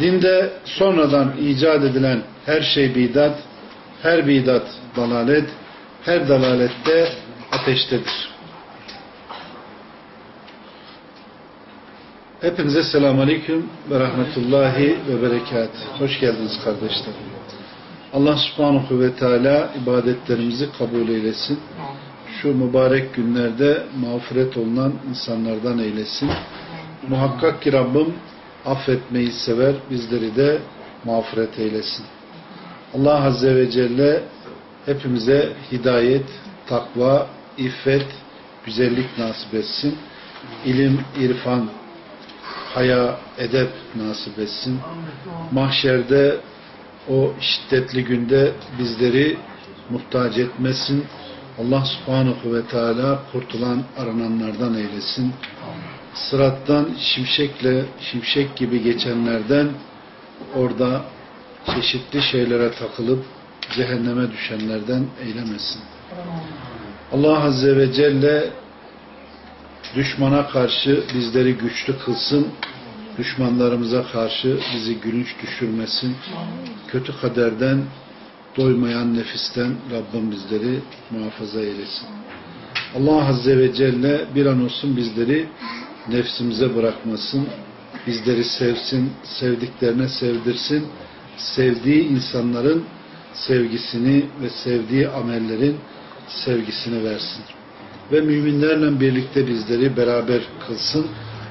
Dinde sonradan icat edilen her şey bidat, her bidat dalalet, her dalalette ateştedir. Hepinize selamun aleyküm ve rahmetullahi ve berekat. Hoş geldiniz kardeşlerim. Allah subhanahu ve teala ibadetlerimizi kabul eylesin. Şu mübarek günlerde mağfiret olunan insanlardan eylesin. Muhakkak ki Rabbim affetmeyi sever, bizleri de mağfiret eylesin. Allah Azze ve Celle hepimize hidayet, takva, iffet, güzellik nasip etsin. İlim, irfan, haya, edep nasip etsin. Mahşerde o şiddetli günde bizleri muhtaç etmesin. Allah subhanahu ve teala kurtulan arananlardan eylesin. Sırattan şimşekle şimşek gibi geçenlerden orada çeşitli şeylere takılıp cehenneme düşenlerden eylemesin. Allah Azze ve Celle düşmana karşı bizleri güçlü kılsın, düşmanlarımıza karşı bizi gülünç düşürmesin, kötü kaderden, doymayan nefisten Rabbim bizleri muhafaza eylesin. Allah Azze ve Celle bir an olsun bizleri nefsimize bırakmasın, bizleri sevsin, sevdiklerine sevdirsin, sevdiği insanların sevgisini ve sevdiği amellerin sevgisini versin. Ve müminlerle birlikte bizleri beraber kılsın,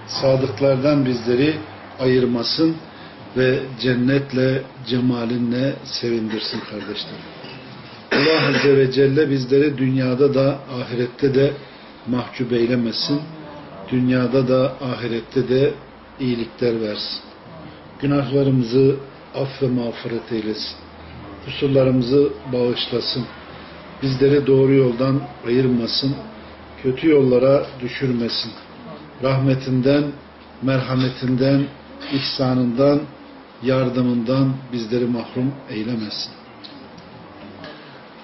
sadıklardan bizleri ayırmasın ve cennetle, cemalinle sevindirsin kardeşlerim. Allah Azze ve Celle bizleri dünyada da ahirette de mahcup eylemesin. Dünyada da ahirette de iyilikler versin. Günahlarımızı aff ve mağfiret eylesin. Kusurlarımızı bağışlasın. Bizleri doğru yoldan ayırmasın. Kötü yollara düşürmesin. Rahmetinden, merhametinden, ihsanından, yardımından bizleri mahrum eylemesin.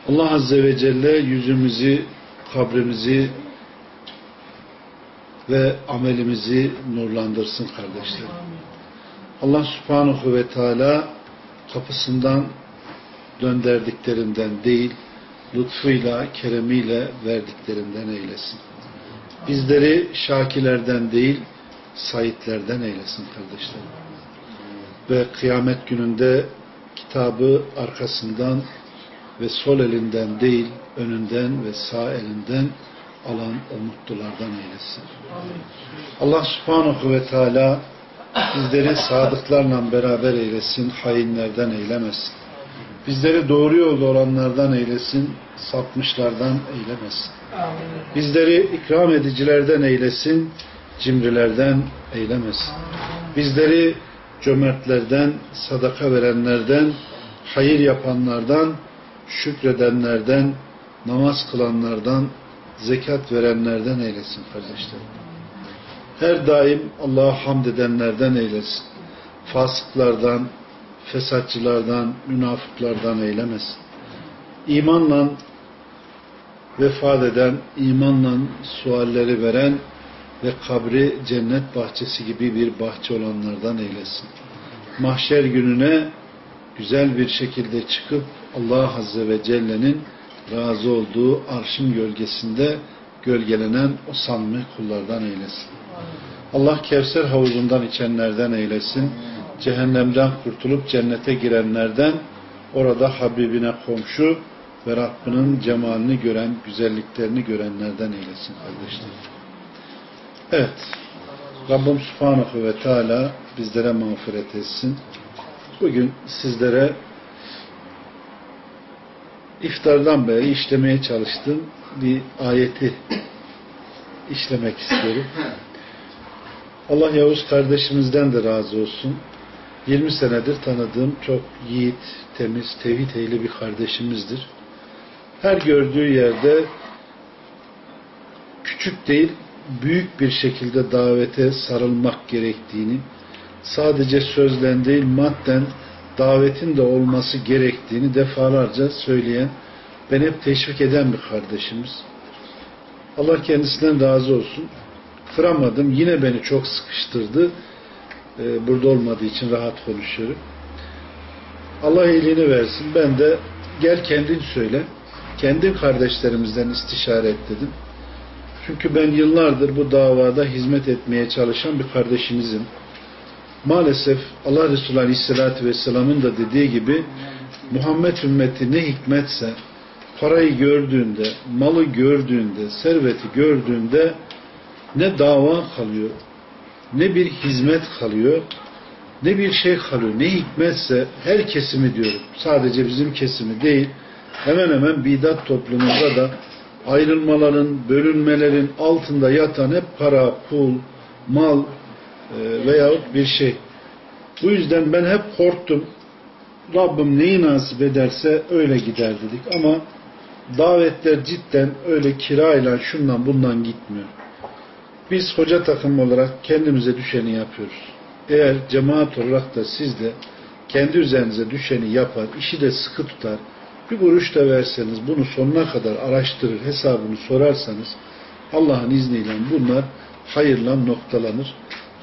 Allah Azze ve Celle yüzümüzü, kabrimizi ve amelimizi nurlandırsın kardeşlerim. Allah Subhanahu ve Teala kapısından dönderdiklerinden değil, lütfuyla, keremiyle verdiklerinden eylesin. Bizleri şakilerden değil, sayitlerden eylesin kardeşlerim. Ve kıyamet gününde kitabı arkasından ve sol elinden değil, önünden ve sağ elinden alan o mutlulardan eylesin. Allah subhanahu ve teala bizleri sadıklarla beraber eylesin, hainlerden eylemesin. Bizleri doğru yolda olanlardan eylesin, sapmışlardan eylemesin. Bizleri ikram edicilerden eylesin, cimrilerden eylemesin. Bizleri cömertlerden, sadaka verenlerden, hayır yapanlardan, şükredenlerden, namaz kılanlardan, zekat verenlerden eylesin kardeşlerim. Her daim Allah'a hamd edenlerden eylesin. Fasıklardan, fesatçılardan, münafıklardan eylemesin. İmanla vefat eden, imanla sualleri veren ve kabri cennet bahçesi gibi bir bahçe olanlardan eylesin. Mahşer gününe güzel bir şekilde çıkıp Allah Azze ve Celle'nin razı olduğu arşın gölgesinde gölgelenen o samimi kullardan eylesin. Allah Kevser havuzundan içenlerden eylesin. Cehennemden kurtulup cennete girenlerden, orada Habibine komşu ve Rabbinin cemalini gören, güzelliklerini görenlerden eylesin kardeşlerim. Evet, Rabbim Subhanahu ve Teala bizlere mağfiret etsin. Bugün sizlere iftardan beri işlemeye çalıştığım bir ayeti işlemek istiyorum. Allah Yavuz kardeşimizden de razı olsun. 20 senedir tanıdığım çok yiğit, temiz, tevhid ehli bir kardeşimizdir. Her gördüğü yerde küçük değil, büyük bir şekilde davete sarılmak gerektiğini, sadece sözlen değil madden davetin de olması gerektiğini defalarca söyleyen, ben hep teşvik eden bir kardeşimiz. Allah kendisinden razı olsun. Kıramadım. Yine beni çok sıkıştırdı. Ee, burada olmadığı için rahat konuşuyorum. Allah iyiliğini versin. Ben de gel kendin söyle. Kendin kardeşlerimizden istişare et dedim. Çünkü ben yıllardır bu davada hizmet etmeye çalışan bir kardeşinizim. Maalesef Allah Resulü Aleyhisselatü Vesselam'ın da dediği gibi Muhammed ümmeti ne hikmetse parayı gördüğünde, malı gördüğünde, serveti gördüğünde ne dava kalıyor, ne bir hizmet kalıyor, ne bir şey kalıyor. Ne hikmetse her kesimi diyorum. Sadece bizim kesimi değil. Hemen hemen bidat toplumunda da ayrılmaların, bölünmelerin altında yatan hep para, pul, mal e, veyahut bir şey. Bu yüzden ben hep korktum. Rabbim neyi nasip ederse öyle gider dedik. Ama davetler cidden öyle kirayla şundan bundan gitmiyor. Biz hoca takım olarak kendimize düşeni yapıyoruz. Eğer cemaat olarak da siz de kendi üzerinize düşeni yapar, işi de sıkı tutar, bir kuruş da verseniz, bunu sonuna kadar araştırır, hesabını sorarsanız Allah'ın izniyle bunlar hayırla noktalanır.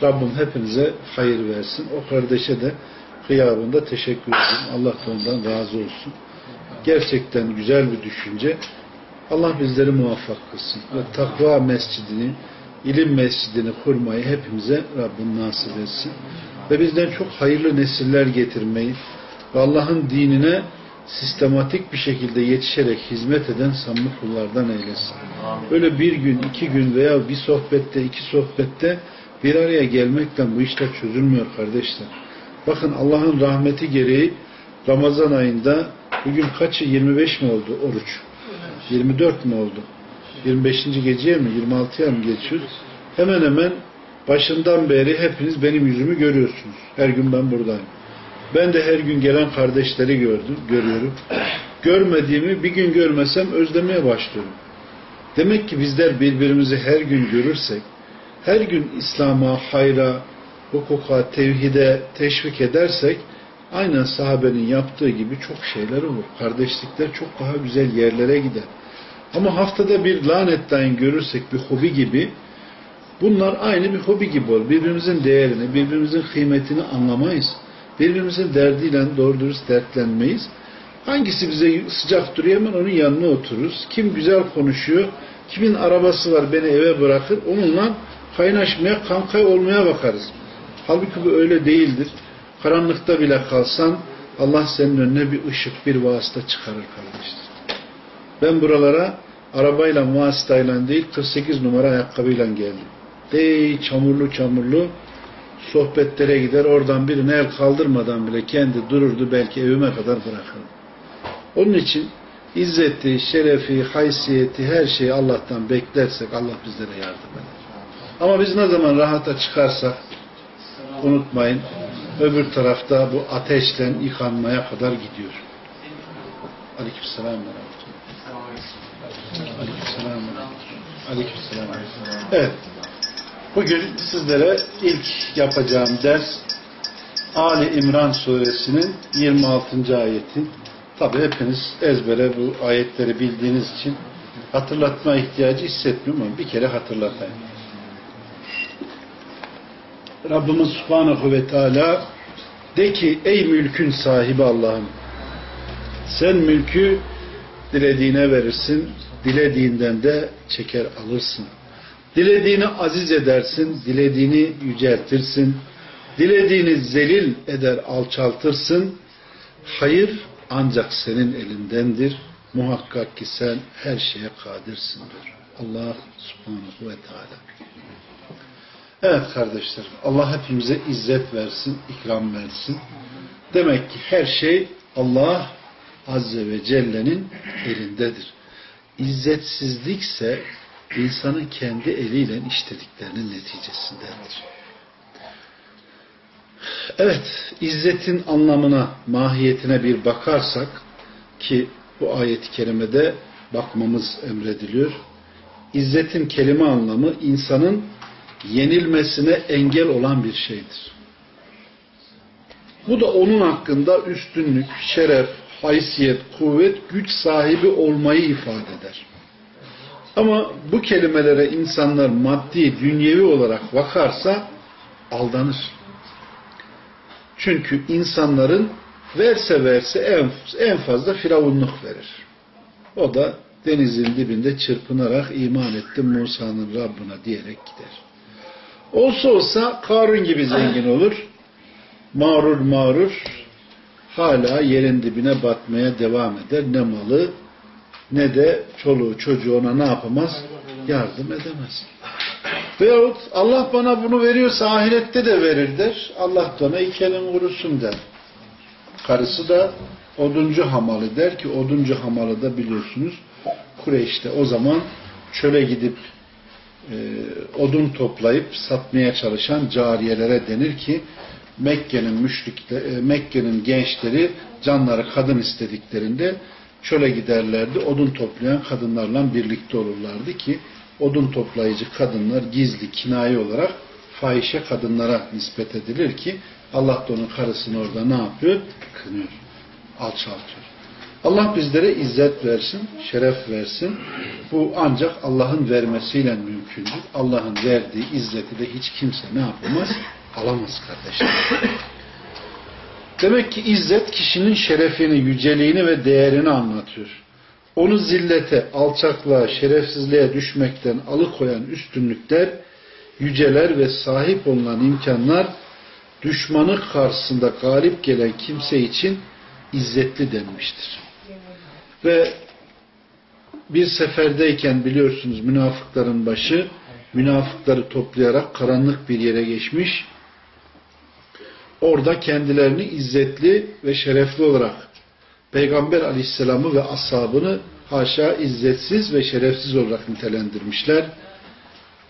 Rabbim hepinize hayır versin. O kardeşe de kıyabında teşekkür ederim. Allah da ondan razı olsun. Gerçekten güzel bir düşünce. Allah bizleri muvaffak kılsın. Ve takva mescidini, ilim mescidini kurmayı hepimize Rabbim nasip etsin. Ve bizden çok hayırlı nesiller getirmeyi ve Allah'ın dinine sistematik bir şekilde yetişerek hizmet eden samimi kullardan eylesin. Böyle bir gün, iki gün veya bir sohbette, iki sohbette bir araya gelmekten bu işler çözülmüyor kardeşler. Bakın Allah'ın rahmeti gereği Ramazan ayında bugün kaçı? 25 mi oldu oruç? 24 mi oldu? 25. geceye mi? 26'ya mı geçiyoruz? Hemen hemen başından beri hepiniz benim yüzümü görüyorsunuz. Her gün ben buradayım. Ben de her gün gelen kardeşleri gördüm, görüyorum. Görmediğimi bir gün görmesem özlemeye başlıyorum. Demek ki bizler birbirimizi her gün görürsek, her gün İslam'a, hayra, hukuka, tevhide teşvik edersek, aynen sahabenin yaptığı gibi çok şeyler olur. Kardeşlikler çok daha güzel yerlere gider. Ama haftada bir lanetleyin görürsek bir hobi gibi, bunlar aynı bir hobi gibi olur. Birbirimizin değerini, birbirimizin kıymetini anlamayız. Birbirimizin derdiyle doğru dürüst dertlenmeyiz. Hangisi bize sıcak duruyor hemen onun yanına otururuz. Kim güzel konuşuyor, kimin arabası var beni eve bırakır, onunla kaynaşmaya, kankay olmaya bakarız. Halbuki bu öyle değildir. Karanlıkta bile kalsan Allah senin önüne bir ışık, bir vasıta çıkarır kardeşler. Ben buralara arabayla, vasıtayla değil 48 numara ayakkabıyla geldim. Dey çamurlu çamurlu sohbetlere gider oradan birine el kaldırmadan bile kendi dururdu belki evime kadar bırakırdı. Onun için izzeti, şerefi, haysiyeti her şeyi Allah'tan beklersek Allah bizlere yardım eder. Ama biz ne zaman rahata çıkarsak unutmayın öbür tarafta bu ateşten yıkanmaya kadar gidiyor. Aleykümselam ve Aleykümselam Aleykümselam Evet. Bugün sizlere ilk yapacağım ders Ali İmran suresinin 26. ayeti. Tabi hepiniz ezbere bu ayetleri bildiğiniz için hatırlatma ihtiyacı hissetmiyorum ama bir kere hatırlatayım. Rabbimiz Subhanahu ve Teala de ki ey mülkün sahibi Allah'ım sen mülkü dilediğine verirsin, dilediğinden de çeker alırsın. Dilediğini aziz edersin, dilediğini yüceltirsin, dilediğini zelil eder, alçaltırsın. Hayır ancak senin elindendir. Muhakkak ki sen her şeye kadirsindir. Allah subhanahu ve teala. Evet kardeşler, Allah hepimize izzet versin, ikram versin. Demek ki her şey Allah Azze ve Celle'nin elindedir. İzzetsizlikse insanın kendi eliyle işlediklerinin neticesindendir. Evet, izzetin anlamına, mahiyetine bir bakarsak ki bu ayet-i kerimede bakmamız emrediliyor. İzzetin kelime anlamı insanın yenilmesine engel olan bir şeydir. Bu da onun hakkında üstünlük, şeref, haysiyet, kuvvet, güç sahibi olmayı ifade eder. Ama bu kelimelere insanlar maddi, dünyevi olarak bakarsa aldanır. Çünkü insanların verse verse en, fazla firavunluk verir. O da denizin dibinde çırpınarak iman ettim Musa'nın Rabbına diyerek gider. Olsa olsa Karun gibi zengin olur. Mağrur mağrur hala yerin dibine batmaya devam eder. Ne malı ne de çoluğu çocuğu ona ne yapamaz? Yardım edemez. Veyahut Allah bana bunu veriyorsa ahirette de verir der. Allah bana iki elin vurusun der. Karısı da oduncu hamalı der ki oduncu hamalı da biliyorsunuz Kureyş'te o zaman çöle gidip e, odun toplayıp satmaya çalışan cariyelere denir ki Mekke'nin müşrikler, e, Mekke'nin gençleri canları kadın istediklerinde çöle giderlerdi. Odun toplayan kadınlarla birlikte olurlardı ki odun toplayıcı kadınlar gizli kinayi olarak fahişe kadınlara nispet edilir ki Allah da onun karısını orada ne yapıyor? Kınıyor. Alçaltıyor. Allah bizlere izzet versin, şeref versin. Bu ancak Allah'ın vermesiyle mümkündür. Allah'ın verdiği izzeti de hiç kimse ne yapamaz? Alamaz kardeşler. Demek ki izzet kişinin şerefini, yüceliğini ve değerini anlatıyor. Onu zillete, alçaklığa, şerefsizliğe düşmekten alıkoyan üstünlükler, yüceler ve sahip olunan imkanlar düşmanı karşısında galip gelen kimse için izzetli denmiştir. Ve bir seferdeyken biliyorsunuz münafıkların başı münafıkları toplayarak karanlık bir yere geçmiş. Orada kendilerini izzetli ve şerefli olarak Peygamber aleyhisselamı ve ashabını haşa izzetsiz ve şerefsiz olarak nitelendirmişler.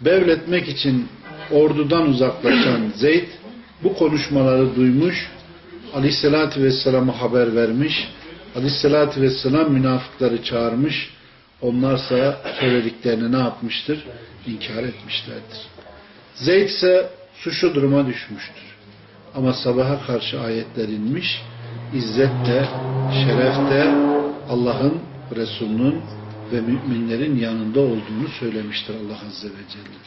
Bevletmek için ordudan uzaklaşan Zeyd bu konuşmaları duymuş, aleyhissalatü vesselama haber vermiş, aleyhissalatü vesselam münafıkları çağırmış, onlarsa söylediklerini ne yapmıştır? İnkar etmişlerdir. Zeyd ise suçlu duruma düşmüştür. Ama sabaha karşı ayetler inmiş, İzzet de, şeref de Allah'ın, Resulünün ve müminlerin yanında olduğunu söylemiştir Allah Azze ve Celle.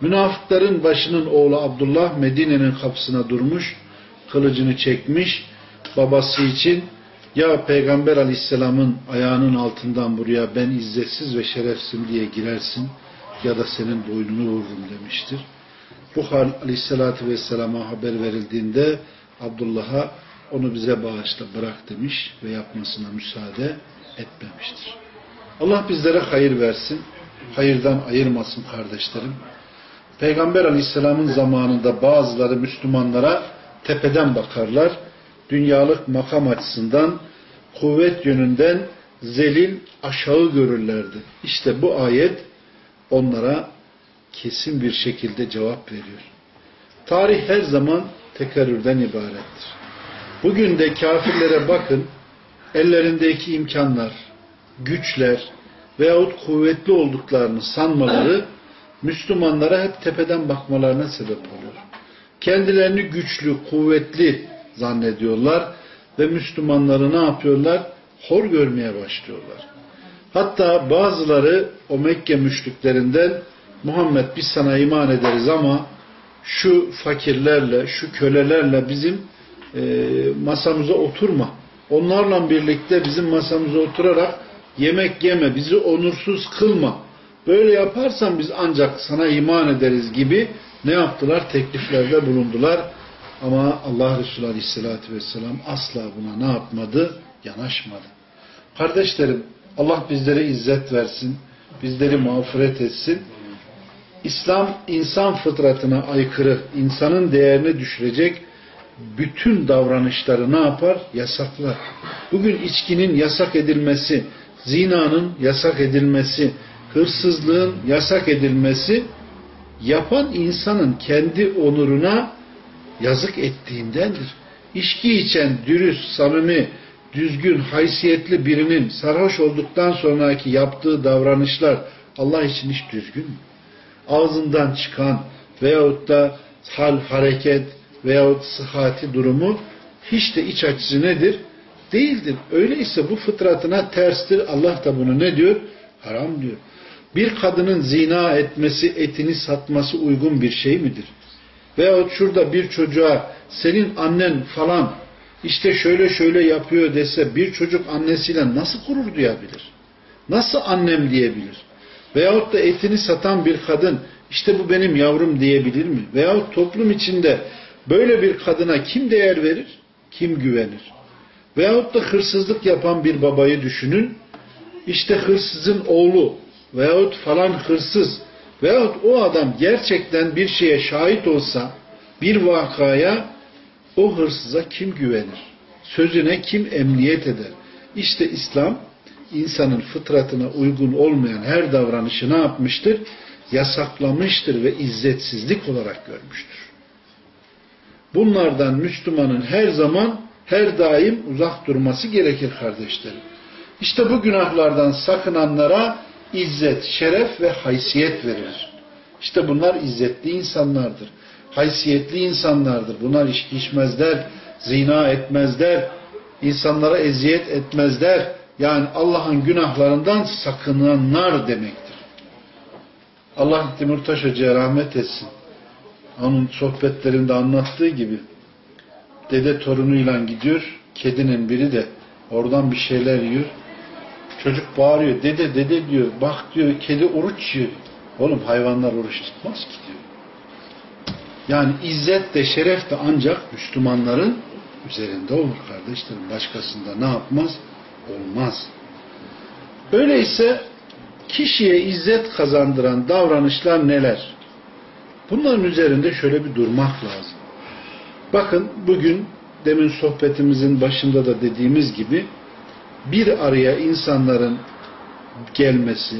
Münafıkların başının oğlu Abdullah Medine'nin kapısına durmuş, kılıcını çekmiş, babası için ya Peygamber Aleyhisselam'ın ayağının altından buraya ben izzetsiz ve şerefsim diye girersin ya da senin boynunu vururum demiştir. Bu hal Aleyhisselatü Vesselam'a haber verildiğinde Abdullah'a onu bize bağışla bırak demiş ve yapmasına müsaade etmemiştir. Allah bizlere hayır versin, hayırdan ayırmasın kardeşlerim. Peygamber aleyhisselamın zamanında bazıları Müslümanlara tepeden bakarlar. Dünyalık makam açısından kuvvet yönünden zelil aşağı görürlerdi. İşte bu ayet onlara kesin bir şekilde cevap veriyor. Tarih her zaman tekerrürden ibarettir. Bugün de kafirlere bakın, ellerindeki imkanlar, güçler veyahut kuvvetli olduklarını sanmaları Müslümanlara hep tepeden bakmalarına sebep oluyor. Kendilerini güçlü, kuvvetli zannediyorlar ve Müslümanları ne yapıyorlar? Hor görmeye başlıyorlar. Hatta bazıları o Mekke müşriklerinden Muhammed biz sana iman ederiz ama şu fakirlerle, şu kölelerle bizim e, masamıza oturma. Onlarla birlikte bizim masamıza oturarak yemek yeme, bizi onursuz kılma. Böyle yaparsan biz ancak sana iman ederiz gibi ne yaptılar? Tekliflerde bulundular. Ama Allah Resulü Aleyhisselatü Vesselam asla buna ne yapmadı? Yanaşmadı. Kardeşlerim Allah bizlere izzet versin. Bizleri mağfiret etsin. İslam insan fıtratına aykırı, insanın değerini düşürecek bütün davranışları ne yapar? Yasaklar. Bugün içkinin yasak edilmesi, zinanın yasak edilmesi, hırsızlığın yasak edilmesi yapan insanın kendi onuruna yazık ettiğindendir. İçki içen, dürüst, samimi, düzgün, haysiyetli birinin sarhoş olduktan sonraki yaptığı davranışlar Allah için hiç düzgün mü? Ağzından çıkan veyahut da hal, hareket veyahut sıhhati durumu hiç de iç açıcı nedir? Değildir. Öyleyse bu fıtratına terstir. Allah da bunu ne diyor? Haram diyor. Bir kadının zina etmesi, etini satması uygun bir şey midir? Veyahut şurada bir çocuğa senin annen falan işte şöyle şöyle yapıyor dese bir çocuk annesiyle nasıl gurur duyabilir? Nasıl annem diyebilir? Veyahut da etini satan bir kadın işte bu benim yavrum diyebilir mi? Veyahut toplum içinde böyle bir kadına kim değer verir? Kim güvenir? Veyahut da hırsızlık yapan bir babayı düşünün. İşte hırsızın oğlu veyahut falan hırsız veyahut o adam gerçekten bir şeye şahit olsa bir vakaya o hırsıza kim güvenir? Sözüne kim emniyet eder? İşte İslam insanın fıtratına uygun olmayan her davranışı ne yapmıştır? Yasaklamıştır ve izzetsizlik olarak görmüştür. Bunlardan Müslümanın her zaman, her daim uzak durması gerekir kardeşlerim. İşte bu günahlardan sakınanlara izzet, şeref ve haysiyet verilir. İşte bunlar izzetli insanlardır. Haysiyetli insanlardır. Bunlar içki içmezler, zina etmezler, insanlara eziyet etmezler. Yani Allah'ın günahlarından sakınanlar demektir. Allah Timurtaş Hoca'ya rahmet etsin. Onun sohbetlerinde anlattığı gibi dede torunuyla gidiyor. Kedinin biri de oradan bir şeyler yiyor. Çocuk bağırıyor. Dede dede diyor. Bak diyor kedi oruç yiyor. Oğlum hayvanlar oruç tutmaz ki diyor. Yani izzet de şeref de ancak Müslümanların üzerinde olur kardeşlerim. Başkasında ne yapmaz? Olmaz. Öyleyse kişiye izzet kazandıran davranışlar neler? Bunların üzerinde şöyle bir durmak lazım. Bakın bugün demin sohbetimizin başında da dediğimiz gibi bir araya insanların gelmesi,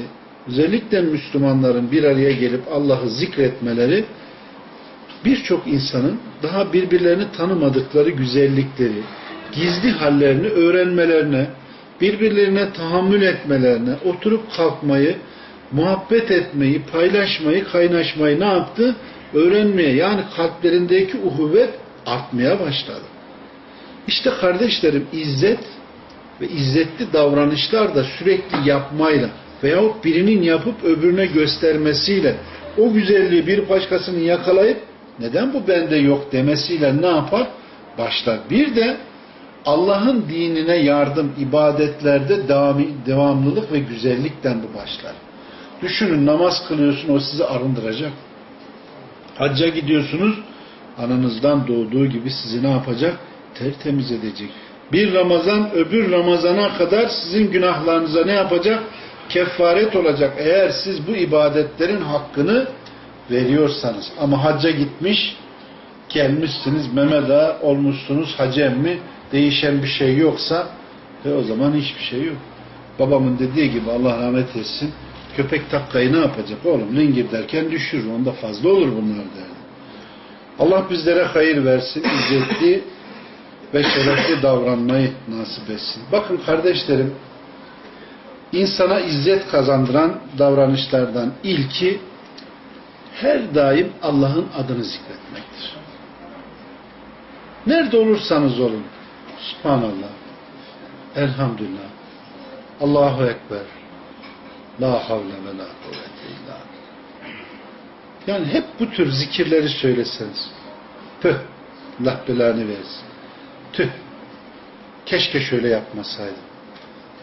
özellikle Müslümanların bir araya gelip Allah'ı zikretmeleri birçok insanın daha birbirlerini tanımadıkları güzellikleri, gizli hallerini öğrenmelerine, birbirlerine tahammül etmelerine, oturup kalkmayı, muhabbet etmeyi, paylaşmayı, kaynaşmayı ne yaptı? Öğrenmeye yani kalplerindeki uhuvvet artmaya başladı. İşte kardeşlerim izzet ve izzetli davranışlar da sürekli yapmayla veyahut birinin yapıp öbürüne göstermesiyle o güzelliği bir başkasının yakalayıp neden bu bende yok demesiyle ne yapar? Başlar. Bir de Allah'ın dinine yardım ibadetlerde devamlılık ve güzellikten bu başlar. Düşünün namaz kılıyorsun o sizi arındıracak. Hacca gidiyorsunuz ananızdan doğduğu gibi sizi ne yapacak? Tertemiz edecek. Bir Ramazan öbür Ramazana kadar sizin günahlarınıza ne yapacak? Kefaret olacak. Eğer siz bu ibadetlerin hakkını veriyorsanız. Ama hacca gitmiş, gelmişsiniz, Mehmet Ağa olmuşsunuz, hacem mi? Değişen bir şey yoksa ve o zaman hiçbir şey yok. Babamın dediği gibi Allah rahmet etsin. Köpek takkayı ne yapacak oğlum? Lingir derken düşürür. Onda fazla olur bunlar derdi. Allah bizlere hayır versin. İzzetli ve şerefli davranmayı nasip etsin. Bakın kardeşlerim insana izzet kazandıran davranışlardan ilki her daim Allah'ın adını zikretmektir. Nerede olursanız olun. Subhanallah. Elhamdülillah. Allahu Ekber. La havle ve la kuvvete illa Yani hep bu tür zikirleri söyleseniz. Püh. Allah belanı versin. Tüh. Keşke şöyle yapmasaydım.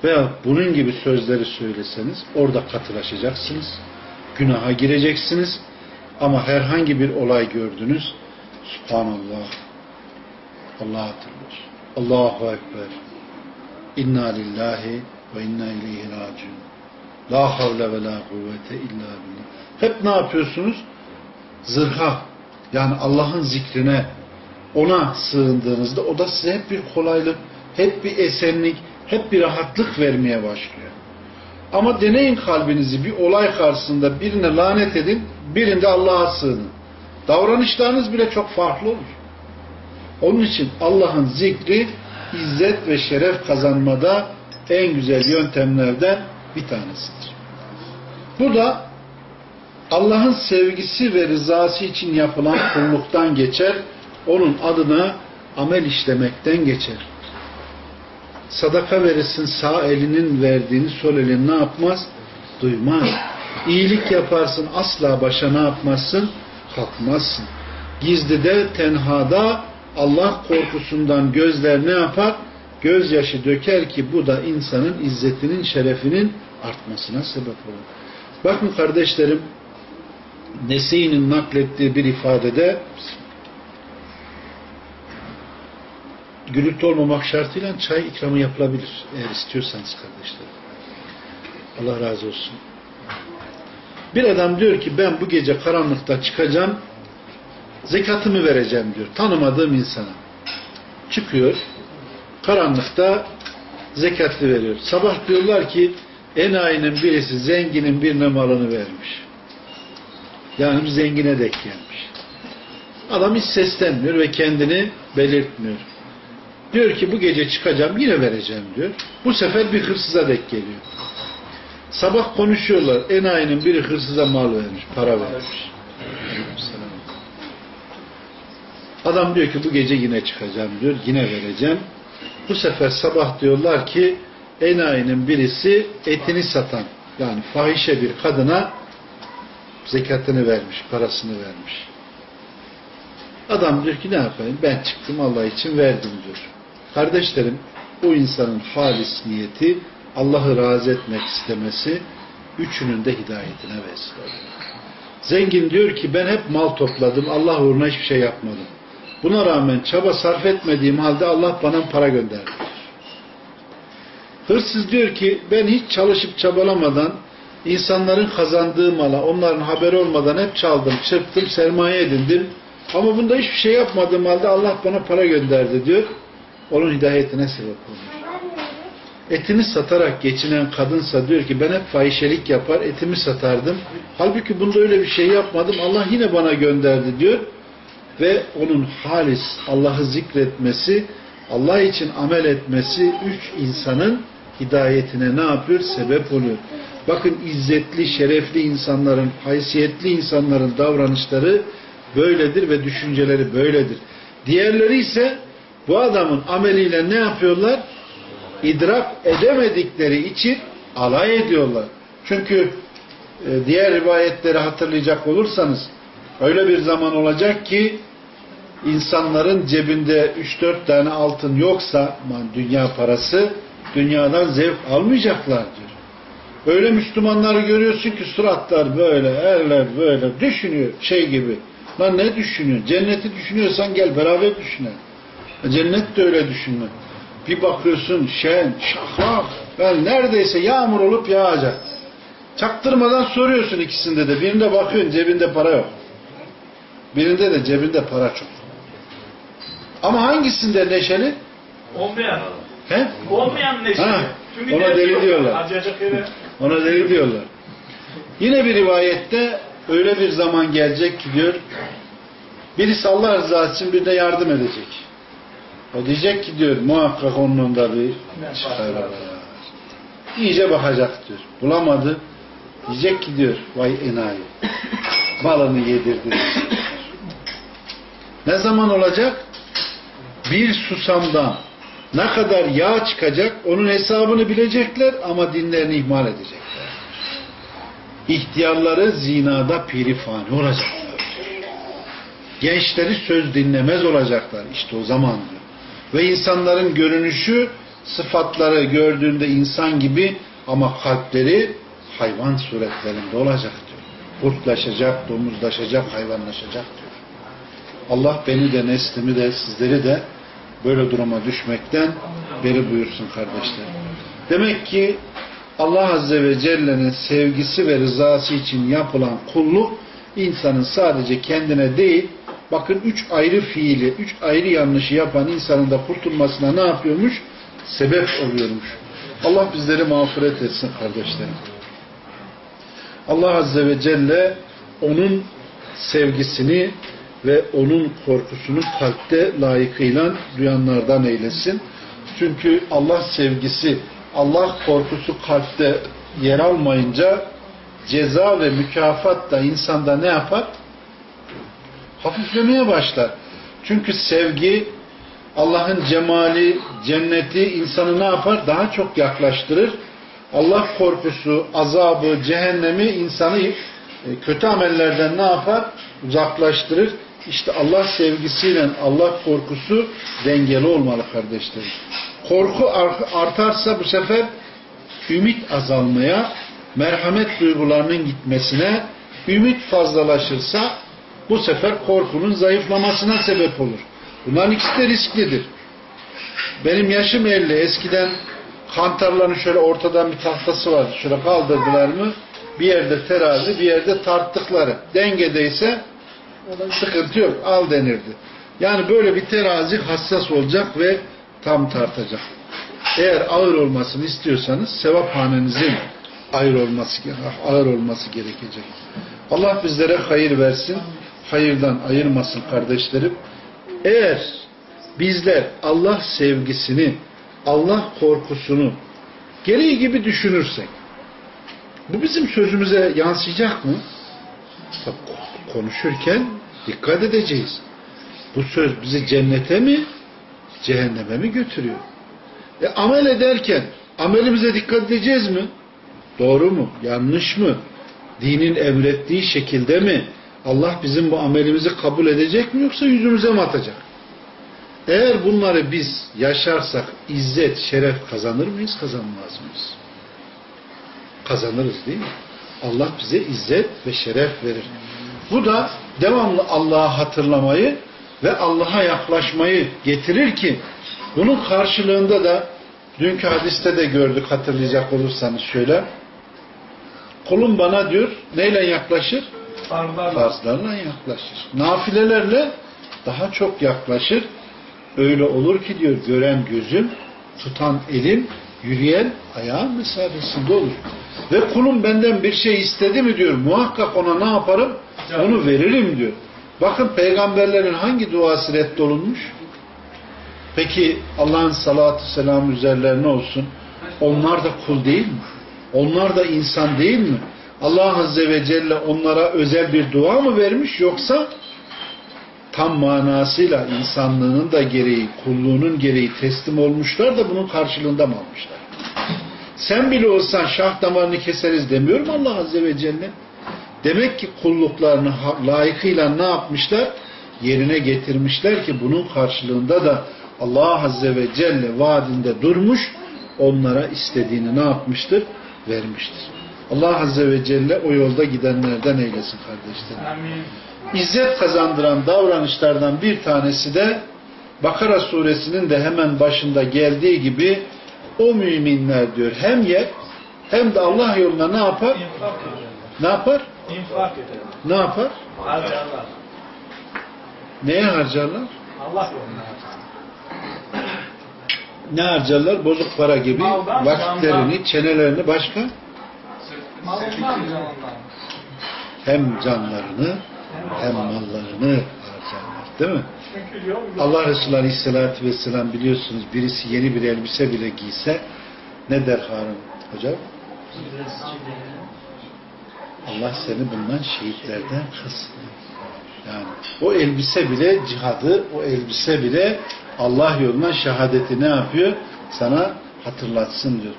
Veya bunun gibi sözleri söyleseniz orada katılaşacaksınız. Günaha gireceksiniz. Ama herhangi bir olay gördünüz. Subhanallah. Allah hatırlıyor. Allahu Ekber. İnna lillahi ve inna ileyhi raciun. La havle ve la kuvvete illa billah. Hep ne yapıyorsunuz? Zırha yani Allah'ın zikrine ona sığındığınızda o da size hep bir kolaylık, hep bir esenlik, hep bir rahatlık vermeye başlıyor. Ama deneyin kalbinizi bir olay karşısında birine lanet edin, birinde Allah'a sığının. Davranışlarınız bile çok farklı olur. Onun için Allah'ın zikri izzet ve şeref kazanmada en güzel yöntemlerden bir tanesidir. Bu da Allah'ın sevgisi ve rızası için yapılan kulluktan geçer. Onun adına amel işlemekten geçer. Sadaka verirsin sağ elinin verdiğini sol elin ne yapmaz? Duymaz. İyilik yaparsın asla başa ne yapmazsın? Kalkmazsın. Gizlide, tenhada Allah korkusundan gözler ne yapar? Gözyaşı döker ki bu da insanın izzetinin, şerefinin artmasına sebep olur. Bakın kardeşlerim, Nese'nin naklettiği bir ifadede gürültü olmamak şartıyla çay ikramı yapılabilir. Eğer istiyorsanız kardeşlerim. Allah razı olsun. Bir adam diyor ki ben bu gece karanlıkta çıkacağım zekatımı vereceğim diyor. Tanımadığım insana. Çıkıyor. Karanlıkta zekatlı veriyor. Sabah diyorlar ki enayinin birisi zenginin birine malını vermiş. Yani zengine denk gelmiş. Adam hiç seslenmiyor ve kendini belirtmiyor. Diyor ki bu gece çıkacağım yine vereceğim diyor. Bu sefer bir hırsıza denk geliyor. Sabah konuşuyorlar. Enayinin biri hırsıza mal vermiş, para vermiş. Adam diyor ki bu gece yine çıkacağım diyor. Yine vereceğim. Bu sefer sabah diyorlar ki enayinin birisi etini satan yani fahişe bir kadına zekatını vermiş, parasını vermiş. Adam diyor ki ne yapayım? Ben çıktım Allah için verdim diyor. Kardeşlerim o insanın halis niyeti Allah'ı razı etmek istemesi üçünün de hidayetine vesile oluyor. Zengin diyor ki ben hep mal topladım. Allah uğruna hiçbir şey yapmadım. Buna rağmen çaba sarf etmediğim halde Allah bana para gönderdi. Hırsız diyor ki ben hiç çalışıp çabalamadan insanların kazandığı mala onların haberi olmadan hep çaldım, çırptım, sermaye edindim. Ama bunda hiçbir şey yapmadığım halde Allah bana para gönderdi diyor. Onun hidayetine sebep olmuş. Etini satarak geçinen kadınsa diyor ki ben hep fahişelik yapar, etimi satardım. Halbuki bunda öyle bir şey yapmadım. Allah yine bana gönderdi diyor. Ve onun halis Allah'ı zikretmesi, Allah için amel etmesi üç insanın hidayetine ne yapıyor? Sebep oluyor. Bakın izzetli, şerefli insanların, haysiyetli insanların davranışları böyledir ve düşünceleri böyledir. Diğerleri ise bu adamın ameliyle ne yapıyorlar? İdrak edemedikleri için alay ediyorlar. Çünkü e, diğer rivayetleri hatırlayacak olursanız öyle bir zaman olacak ki insanların cebinde 3-4 tane altın yoksa dünya parası dünyadan zevk almayacaklar diyor. Öyle Müslümanları görüyorsun ki suratlar böyle, erler böyle düşünüyor şey gibi. Lan ne düşünüyor? Cenneti düşünüyorsan gel beraber düşünelim. Cennet de öyle düşünme. Bir bakıyorsun şen, şahrak. Ben neredeyse yağmur olup yağacak. Çaktırmadan soruyorsun ikisinde de. Birinde bakıyorsun cebinde para yok. Birinde de cebinde para çok. Ama hangisinde neşeli? Olmayan. He? Olmayan neşeli. Ha, Çünkü ona deli diyorlar. Ona deli diyorlar. Yine bir rivayette öyle bir zaman gelecek ki diyor birisi Allah rızası için birine yardım edecek. O diyecek ki diyor muhakkak onun da bir çıkar var. İyice bakacak diyor. Bulamadı. Diyecek ki diyor vay enayi. Balını yedirdin. Ne zaman olacak? Bir susamdan ne kadar yağ çıkacak onun hesabını bilecekler ama dinlerini ihmal edecekler. İhtiyarları zinada pirifani olacaklar. Gençleri söz dinlemez olacaklar. İşte o zaman diyor. Ve insanların görünüşü sıfatları gördüğünde insan gibi ama kalpleri hayvan suretlerinde olacak diyor. Kurtlaşacak, domuzlaşacak, hayvanlaşacak diyor. Allah beni de neslimi de sizleri de böyle duruma düşmekten beri buyursun kardeşlerim. Demek ki Allah Azze ve Celle'nin sevgisi ve rızası için yapılan kulluk insanın sadece kendine değil bakın üç ayrı fiili, üç ayrı yanlışı yapan insanın da kurtulmasına ne yapıyormuş? Sebep oluyormuş. Allah bizleri mağfiret etsin kardeşlerim. Allah Azze ve Celle onun sevgisini ve onun korkusunu kalpte layıkıyla duyanlardan eylesin. Çünkü Allah sevgisi, Allah korkusu kalpte yer almayınca ceza ve mükafat da insanda ne yapar? Hafiflemeye başlar. Çünkü sevgi Allah'ın cemali, cenneti insanı ne yapar? Daha çok yaklaştırır. Allah korkusu, azabı, cehennemi insanı e, kötü amellerden ne yapar? Uzaklaştırır. İşte Allah sevgisiyle Allah korkusu dengeli olmalı kardeşlerim. Korku artarsa bu sefer ümit azalmaya, merhamet duygularının gitmesine, ümit fazlalaşırsa bu sefer korkunun zayıflamasına sebep olur. Bunların ikisi de risklidir. Benim yaşım 50. Eskiden kantarların şöyle ortadan bir tahtası vardı. Şöyle kaldırdılar mı bir yerde terazi bir yerde tarttıkları. Dengedeyse sıkıntı yok. Al denirdi. Yani böyle bir terazi hassas olacak ve tam tartacak. Eğer ağır olmasını istiyorsanız sevap hanenizin ağır olması, ağır olması gerekecek. Allah bizlere hayır versin. Hayırdan ayırmasın kardeşlerim. Eğer bizler Allah sevgisini, Allah korkusunu gereği gibi düşünürsek, bu bizim sözümüze yansıyacak mı? Tabii konuşurken dikkat edeceğiz. Bu söz bizi cennete mi, cehenneme mi götürüyor? E, amel ederken amelimize dikkat edeceğiz mi? Doğru mu? Yanlış mı? Dinin emrettiği şekilde mi? Allah bizim bu amelimizi kabul edecek mi yoksa yüzümüze mi atacak? Eğer bunları biz yaşarsak izzet, şeref kazanır mıyız, kazanmaz mıyız? Kazanırız değil mi? Allah bize izzet ve şeref verir. Bu da devamlı Allah'ı hatırlamayı ve Allah'a yaklaşmayı getirir ki bunun karşılığında da dünkü hadiste de gördük hatırlayacak olursanız şöyle kulum bana diyor neyle yaklaşır? Farzlarla. Yaklaşır. Nafilelerle daha çok yaklaşır. Öyle olur ki diyor gören gözüm, tutan elim, yürüyen ayağın mesafesinde olur. Ve kulum benden bir şey istedi mi diyor muhakkak ona ne yaparım? Onu veririm diyor. Bakın peygamberlerin hangi duası reddolunmuş? Peki Allah'ın salatü selamı üzerlerine olsun. Onlar da kul değil mi? Onlar da insan değil mi? Allah Azze ve Celle onlara özel bir dua mı vermiş yoksa tam manasıyla insanlığının da gereği, kulluğunun gereği teslim olmuşlar da bunun karşılığında mı almışlar? Sen bile olsan şah damarını keseriz demiyorum Allah Azze ve Celle. Demek ki kulluklarını layıkıyla ne yapmışlar? Yerine getirmişler ki bunun karşılığında da Allah Azze ve Celle vaadinde durmuş, onlara istediğini ne yapmıştır? Vermiştir. Allah Azze ve Celle o yolda gidenlerden eylesin kardeşlerim. Amin. İzzet kazandıran davranışlardan bir tanesi de Bakara suresinin de hemen başında geldiği gibi o müminler diyor hem yer hem de Allah yoluna ne yapar? İnfak. Ne yapar? İnfak eder. Ne yapar? Harcarlar. Neye harcarlar? Allah yolunda harcar. Ne harcarlar? Bozuk para gibi Maldan, vakitlerini, candan. çenelerini başka Malından canından. hem canlarını hem mallarını harcarlar. Değil mi? Allah Resulü Aleyhisselatü Vesselam biliyorsunuz birisi yeni bir elbise bile giyse ne der Harun hocam? Allah seni bundan şehitlerden kılsın. Yani o elbise bile cihadı, o elbise bile Allah yoluna şehadeti ne yapıyor? Sana hatırlatsın diyor.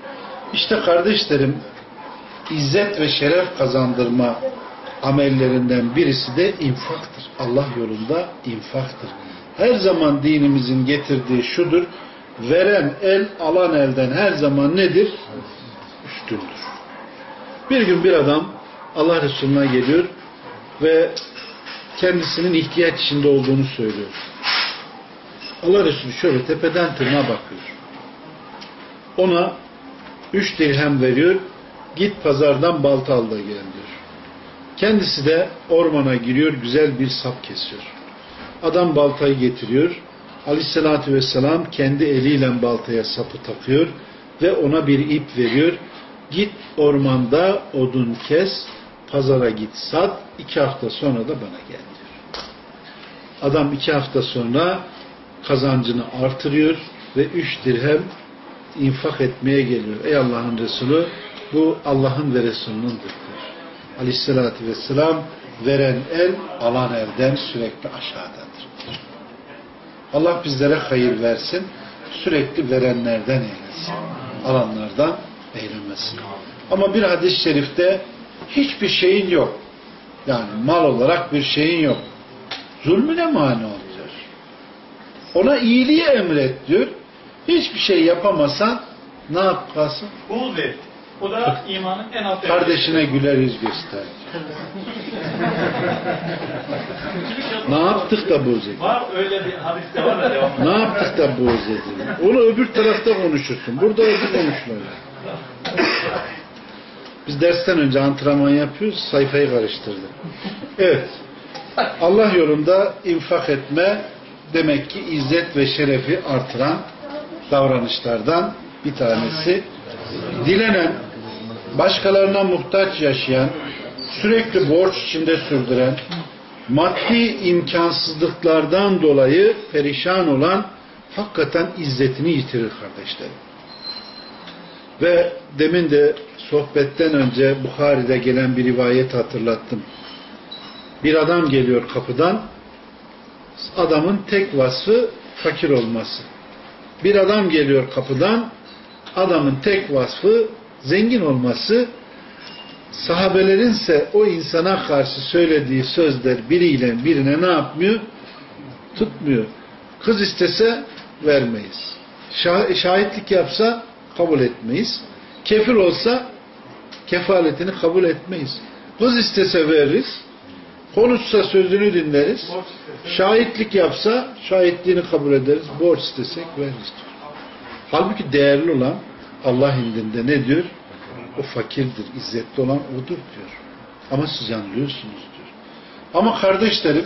İşte kardeşlerim izzet ve şeref kazandırma amellerinden birisi de infaktır. Allah yolunda infaktır. Her zaman dinimizin getirdiği şudur. Veren el alan elden her zaman nedir? Üstündür. Bir gün bir adam Allah Resulü'ne geliyor ve kendisinin ihtiyaç içinde olduğunu söylüyor. Allah Resulü şöyle tepeden tırnağa bakıyor. Ona üç dirhem veriyor. Git pazardan balta al da gel diyor. Kendisi de ormana giriyor. Güzel bir sap kesiyor. Adam baltayı getiriyor. Aleyhissalatü vesselam kendi eliyle baltaya sapı takıyor ve ona bir ip veriyor. Git ormanda odun kes, pazara git sat, iki hafta sonra da bana gel diyor. Adam iki hafta sonra kazancını artırıyor ve üç dirhem infak etmeye geliyor. Ey Allah'ın Resulü bu Allah'ın ve Resulünündür diyor. Aleyhissalatü vesselam veren el alan elden sürekli aşağıdadır. Allah bizlere hayır versin. Sürekli verenlerden eylesin. Alanlardan eylemesin. Ama bir hadis-i şerifte hiçbir şeyin yok. Yani mal olarak bir şeyin yok. Zulmüne mani ol diyor. Ona iyiliği emret diyor. Hiçbir şey yapamasan ne yaparsın? Buğz et. O da imanın en alt Kardeşine güler yüz göster. ne yaptık da boz edin? Var öyle bir hadiste var da devam. Ne yaptık da boz edin? Onu öbür tarafta konuşursun. Burada öbür konuşmuyor. Biz dersten önce antrenman yapıyoruz. Sayfayı karıştırdık. Evet. Allah yolunda infak etme demek ki izzet ve şerefi artıran davranışlardan bir tanesi. Dilenen, başkalarına muhtaç yaşayan, sürekli borç içinde sürdüren, maddi imkansızlıklardan dolayı perişan olan hakikaten izzetini yitirir kardeşlerim. Ve demin de sohbetten önce Bukhari'de gelen bir rivayet hatırlattım. Bir adam geliyor kapıdan, adamın tek vasfı fakir olması. Bir adam geliyor kapıdan, adamın tek vasfı zengin olması. Sahabelerinse o insana karşı söylediği sözler biriyle birine ne yapmıyor? Tutmuyor. Kız istese vermeyiz. Şah- şahitlik yapsa kabul etmeyiz. Kefil olsa kefaletini kabul etmeyiz. Kız istese veririz. Konuşsa sözünü dinleriz. Şahitlik yapsa şahitliğini kabul ederiz. Borç istesek veririz diyor. Halbuki değerli olan Allah indinde ne diyor? O fakirdir, izzetli olan odur diyor. Ama siz yanılıyorsunuz diyor. Ama kardeşlerim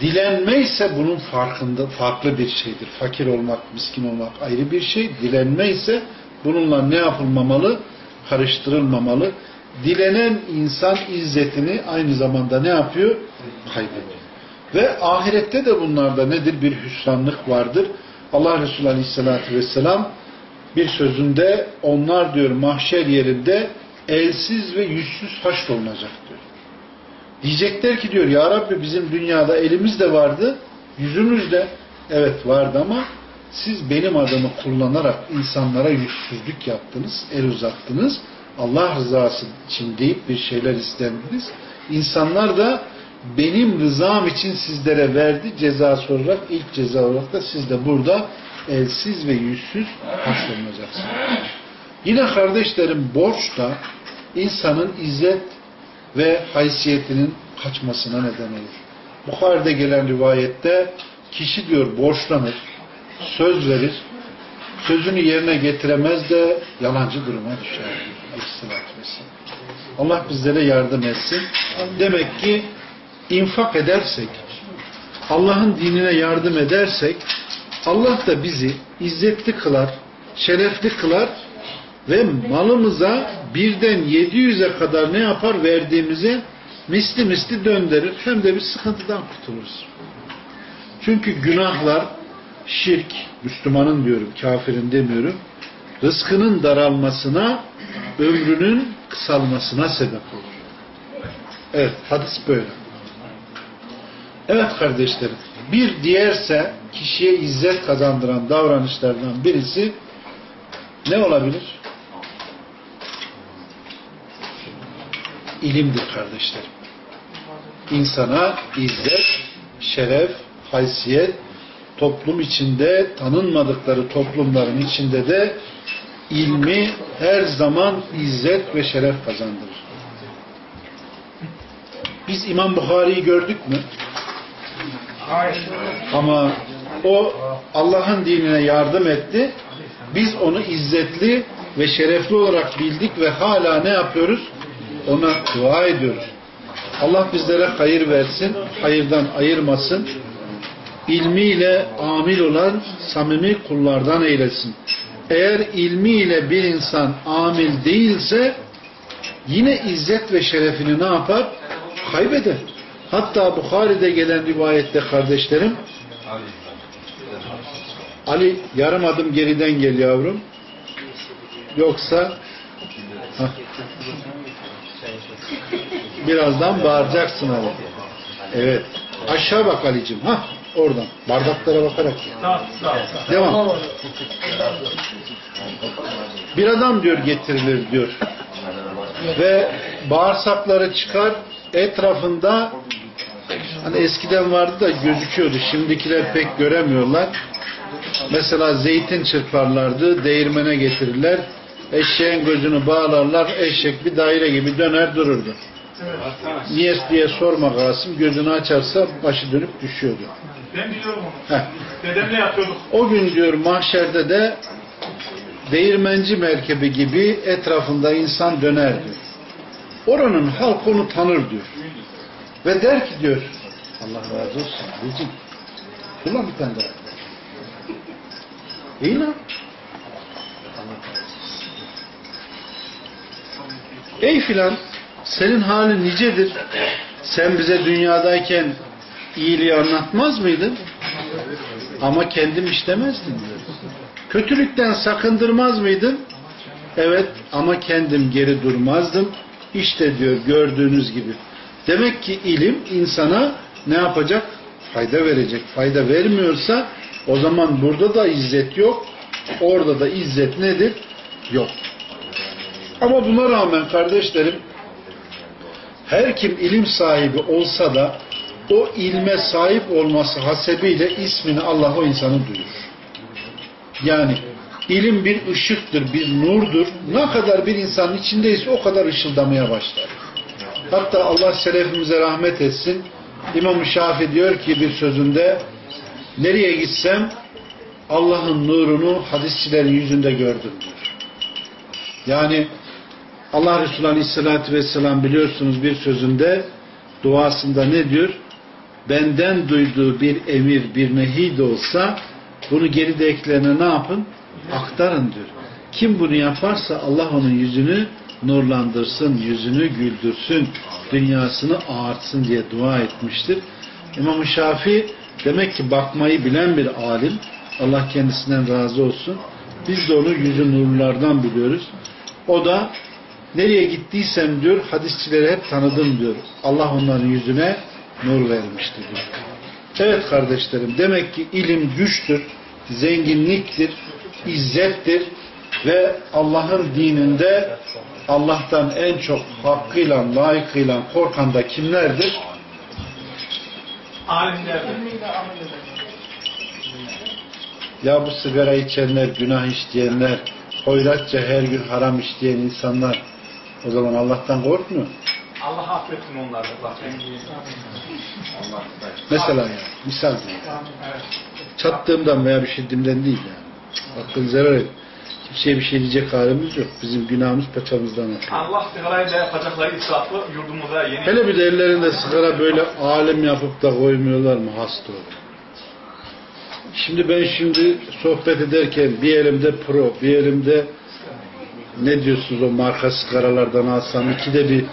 dilenme ise bunun farkında farklı bir şeydir. Fakir olmak, miskin olmak ayrı bir şey. Dilenme ise bununla ne yapılmamalı? Karıştırılmamalı. Dilenen insan izzetini aynı zamanda ne yapıyor? Kaybediyor. Ve ahirette de bunlarda nedir? Bir hüsranlık vardır. Allah Resulü Aleyhisselatü Vesselam bir sözünde onlar diyor mahşer yerinde elsiz ve yüzsüz haşrolunacak diyor. Diyecekler ki diyor ya Rabbi bizim dünyada elimiz de vardı, yüzümüz de evet vardı ama siz benim adımı kullanarak insanlara yüzsüzlük yaptınız, el uzattınız. Allah rızası için deyip bir şeyler istendiniz. İnsanlar da benim rızam için sizlere verdi ceza olarak ilk ceza olarak da siz de burada elsiz ve yüzsüz haşlanacaksınız. Yine kardeşlerim borç da insanın izzet ve haysiyetinin kaçmasına neden olur. Bukhari'de gelen rivayette kişi diyor borçlanır, söz verir, sözünü yerine getiremez de yalancı duruma düşer. Allah bizlere yardım etsin. Demek ki infak edersek, Allah'ın dinine yardım edersek, Allah da bizi izzetli kılar, şerefli kılar ve malımıza birden 700'e kadar ne yapar verdiğimizi misli misli döndürür. Hem de bir sıkıntıdan kurtuluruz. Çünkü günahlar, şirk, Müslümanın diyorum, kafirin demiyorum, rızkının daralmasına, ömrünün kısalmasına sebep olur. Evet, hadis böyle. Evet kardeşlerim, bir diğerse kişiye izzet kazandıran davranışlardan birisi ne olabilir? İlimdir kardeşlerim. İnsana izzet, şeref, haysiyet, toplum içinde tanınmadıkları toplumların içinde de ilmi her zaman izzet ve şeref kazandırır. Biz İmam Bukhari'yi gördük mü? Ama o Allah'ın dinine yardım etti. Biz onu izzetli ve şerefli olarak bildik ve hala ne yapıyoruz? Ona dua ediyoruz. Allah bizlere hayır versin, hayırdan ayırmasın. İlmiyle amil olan samimi kullardan eylesin. Eğer ilmiyle bir insan amil değilse yine izzet ve şerefini ne yapar? Kaybeder. Hatta Bukhari'de gelen rivayette kardeşlerim Ali yarım adım geriden gel yavrum. Yoksa Hah. birazdan bağıracaksın Ali. Evet. Aşağı bak Ali'cim. Ha, oradan. Bardaklara bakarak. Sağ, sağ. Devam. Bir adam diyor getirilir diyor. Ve bağırsakları çıkar etrafında hani eskiden vardı da gözüküyordu. Şimdikiler pek göremiyorlar. Mesela zeytin çırparlardı. Değirmene getirirler. Eşeğin gözünü bağlarlar. Eşek bir daire gibi döner dururdu. Niye diye sorma Kasım. Gözünü açarsa başı dönüp düşüyordu. Ben biliyorum onu. Heh. Dedemle yapıyorduk. O gün diyor mahşerde de değirmenci merkebi gibi etrafında insan döner diyor. Oranın halkı onu tanır diyor. Ve der ki diyor Allah razı olsun Bilcim. Dur lan bir tane daha. İyi lan. Ey filan senin halin nicedir. Sen bize dünyadayken iyiliği anlatmaz mıydın? Ama kendim işlemezdim diyor. Kötülükten sakındırmaz mıydın? Evet ama kendim geri durmazdım. İşte diyor gördüğünüz gibi. Demek ki ilim insana ne yapacak? Fayda verecek. Fayda vermiyorsa o zaman burada da izzet yok. Orada da izzet nedir? Yok. Ama buna rağmen kardeşlerim her kim ilim sahibi olsa da o ilme sahip olması hasebiyle ismini Allah o insanı duyurur. Yani ilim bir ışıktır, bir nurdur. Ne kadar bir insanın içindeyse o kadar ışıldamaya başlar. Hatta Allah selefimize rahmet etsin. İmam Şafi diyor ki bir sözünde nereye gitsem Allah'ın nurunu hadisçilerin yüzünde gördüm diyor. Yani Allah Resulü Aleyhisselatü Vesselam biliyorsunuz bir sözünde duasında ne diyor? Benden duyduğu bir emir, bir nehi de olsa bunu geridekilerine ne yapın? Aktarın diyor. Kim bunu yaparsa Allah onun yüzünü nurlandırsın, yüzünü güldürsün, dünyasını ağartsın diye dua etmiştir. İmam-ı Şafi demek ki bakmayı bilen bir alim. Allah kendisinden razı olsun. Biz de onu yüzü nurlardan biliyoruz. O da nereye gittiysem diyor hadisçileri hep tanıdım diyor. Allah onların yüzüne nur vermiştir diyor. Evet kardeşlerim demek ki ilim güçtür, zenginliktir, izzettir ve Allah'ın dininde Allah'tan en çok hakkıyla, layıkıyla korkan da kimlerdir? Alimlerden. Ya bu sigara içenler, günah işleyenler, hoyratça her gün haram işleyen insanlar o zaman Allah'tan korkmuyor. Allah affetsin onları. Mesela ya, misal. Evet. Çattığımdan veya bir şeyimden değil yani. Hakkın zarar et. Kimseye bir şey diyecek halimiz yok. Bizim günahımız paçamızdan atıyor. Allah sigarayı da yapacakları israfı yurdumuza yeni Hele bir de ellerinde sigara böyle alem yapıp da koymuyorlar mı hasta olur. Şimdi ben şimdi sohbet ederken bir elimde pro, bir elimde ne diyorsunuz o marka sigaralardan alsam, ikide bir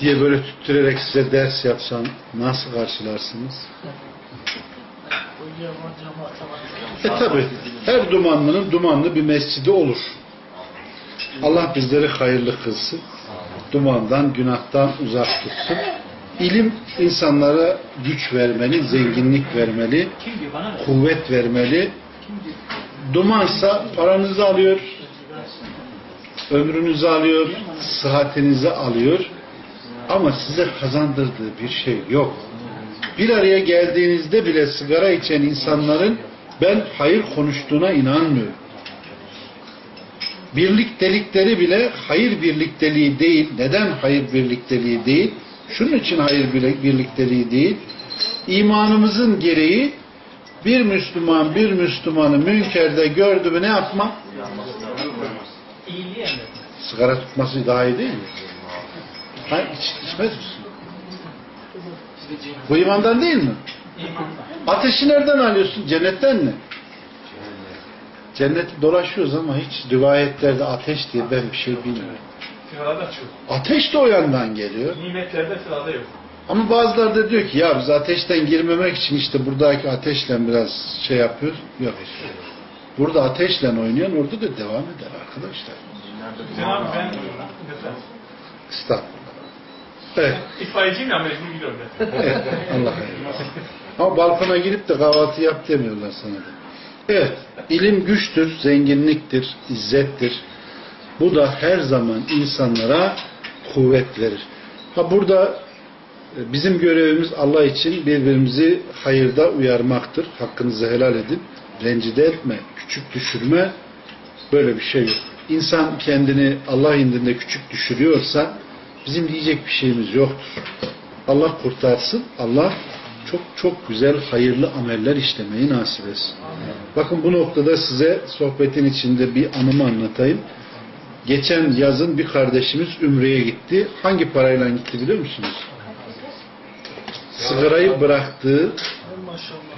diye böyle tüttürerek size ders yapsam nasıl karşılarsınız? E tabi her dumanlının dumanlı bir mescidi olur. Allah bizleri hayırlı kılsın. Dumandan, günahtan uzak tutsun. İlim insanlara güç vermeli, zenginlik vermeli, kuvvet vermeli. Dumansa paranızı alıyor, ömrünüzü alıyor, sıhhatinizi alıyor ama size kazandırdığı bir şey yok. Bir araya geldiğinizde bile sigara içen insanların ben hayır konuştuğuna inanmıyorum. Birliktelikleri bile hayır birlikteliği değil. Neden hayır birlikteliği değil? Şunun için hayır birlikteliği değil. İmanımızın gereği bir Müslüman bir Müslümanı münkerde gördü mü ne yapma? Sigara tutması daha iyi değil mi? Hayır, iç, içmez misin? Bu imandan değil mi? Ateşi nereden alıyorsun? Cennetten mi? Cennette dolaşıyoruz ama hiç rivayetlerde ateş diye ben bir şey bilmiyorum. Ateş de o yandan geliyor. Nimetlerde sırada yok. Ama bazıları da diyor ki ya biz ateşten girmemek için işte buradaki ateşle biraz şey yapıyoruz. Yok. Burada ateşle oynayan orada da devam eder arkadaşlar. Hüseyin abi ben Estağfurullah. Evet. itfaiyeciyim ya mecbur gidiyorum ben. Evet. Allah. Ama balkona girip de kahvaltı yap demiyorlar sana da. Evet. ilim güçtür, zenginliktir, izzettir. Bu da her zaman insanlara kuvvet verir. Ha burada e, bizim görevimiz Allah için birbirimizi hayırda uyarmaktır. Hakkınızı helal edin. Rencide etme, küçük düşürme. Böyle bir şey yok. İnsan kendini Allah indinde küçük düşürüyorsa bizim diyecek bir şeyimiz yoktur. Allah kurtarsın. Allah çok çok güzel, hayırlı ameller işlemeyi nasip etsin. Bakın bu noktada size sohbetin içinde bir anımı anlatayım. Geçen yazın bir kardeşimiz Ümre'ye gitti. Hangi parayla gitti biliyor musunuz? Sigarayı bıraktığı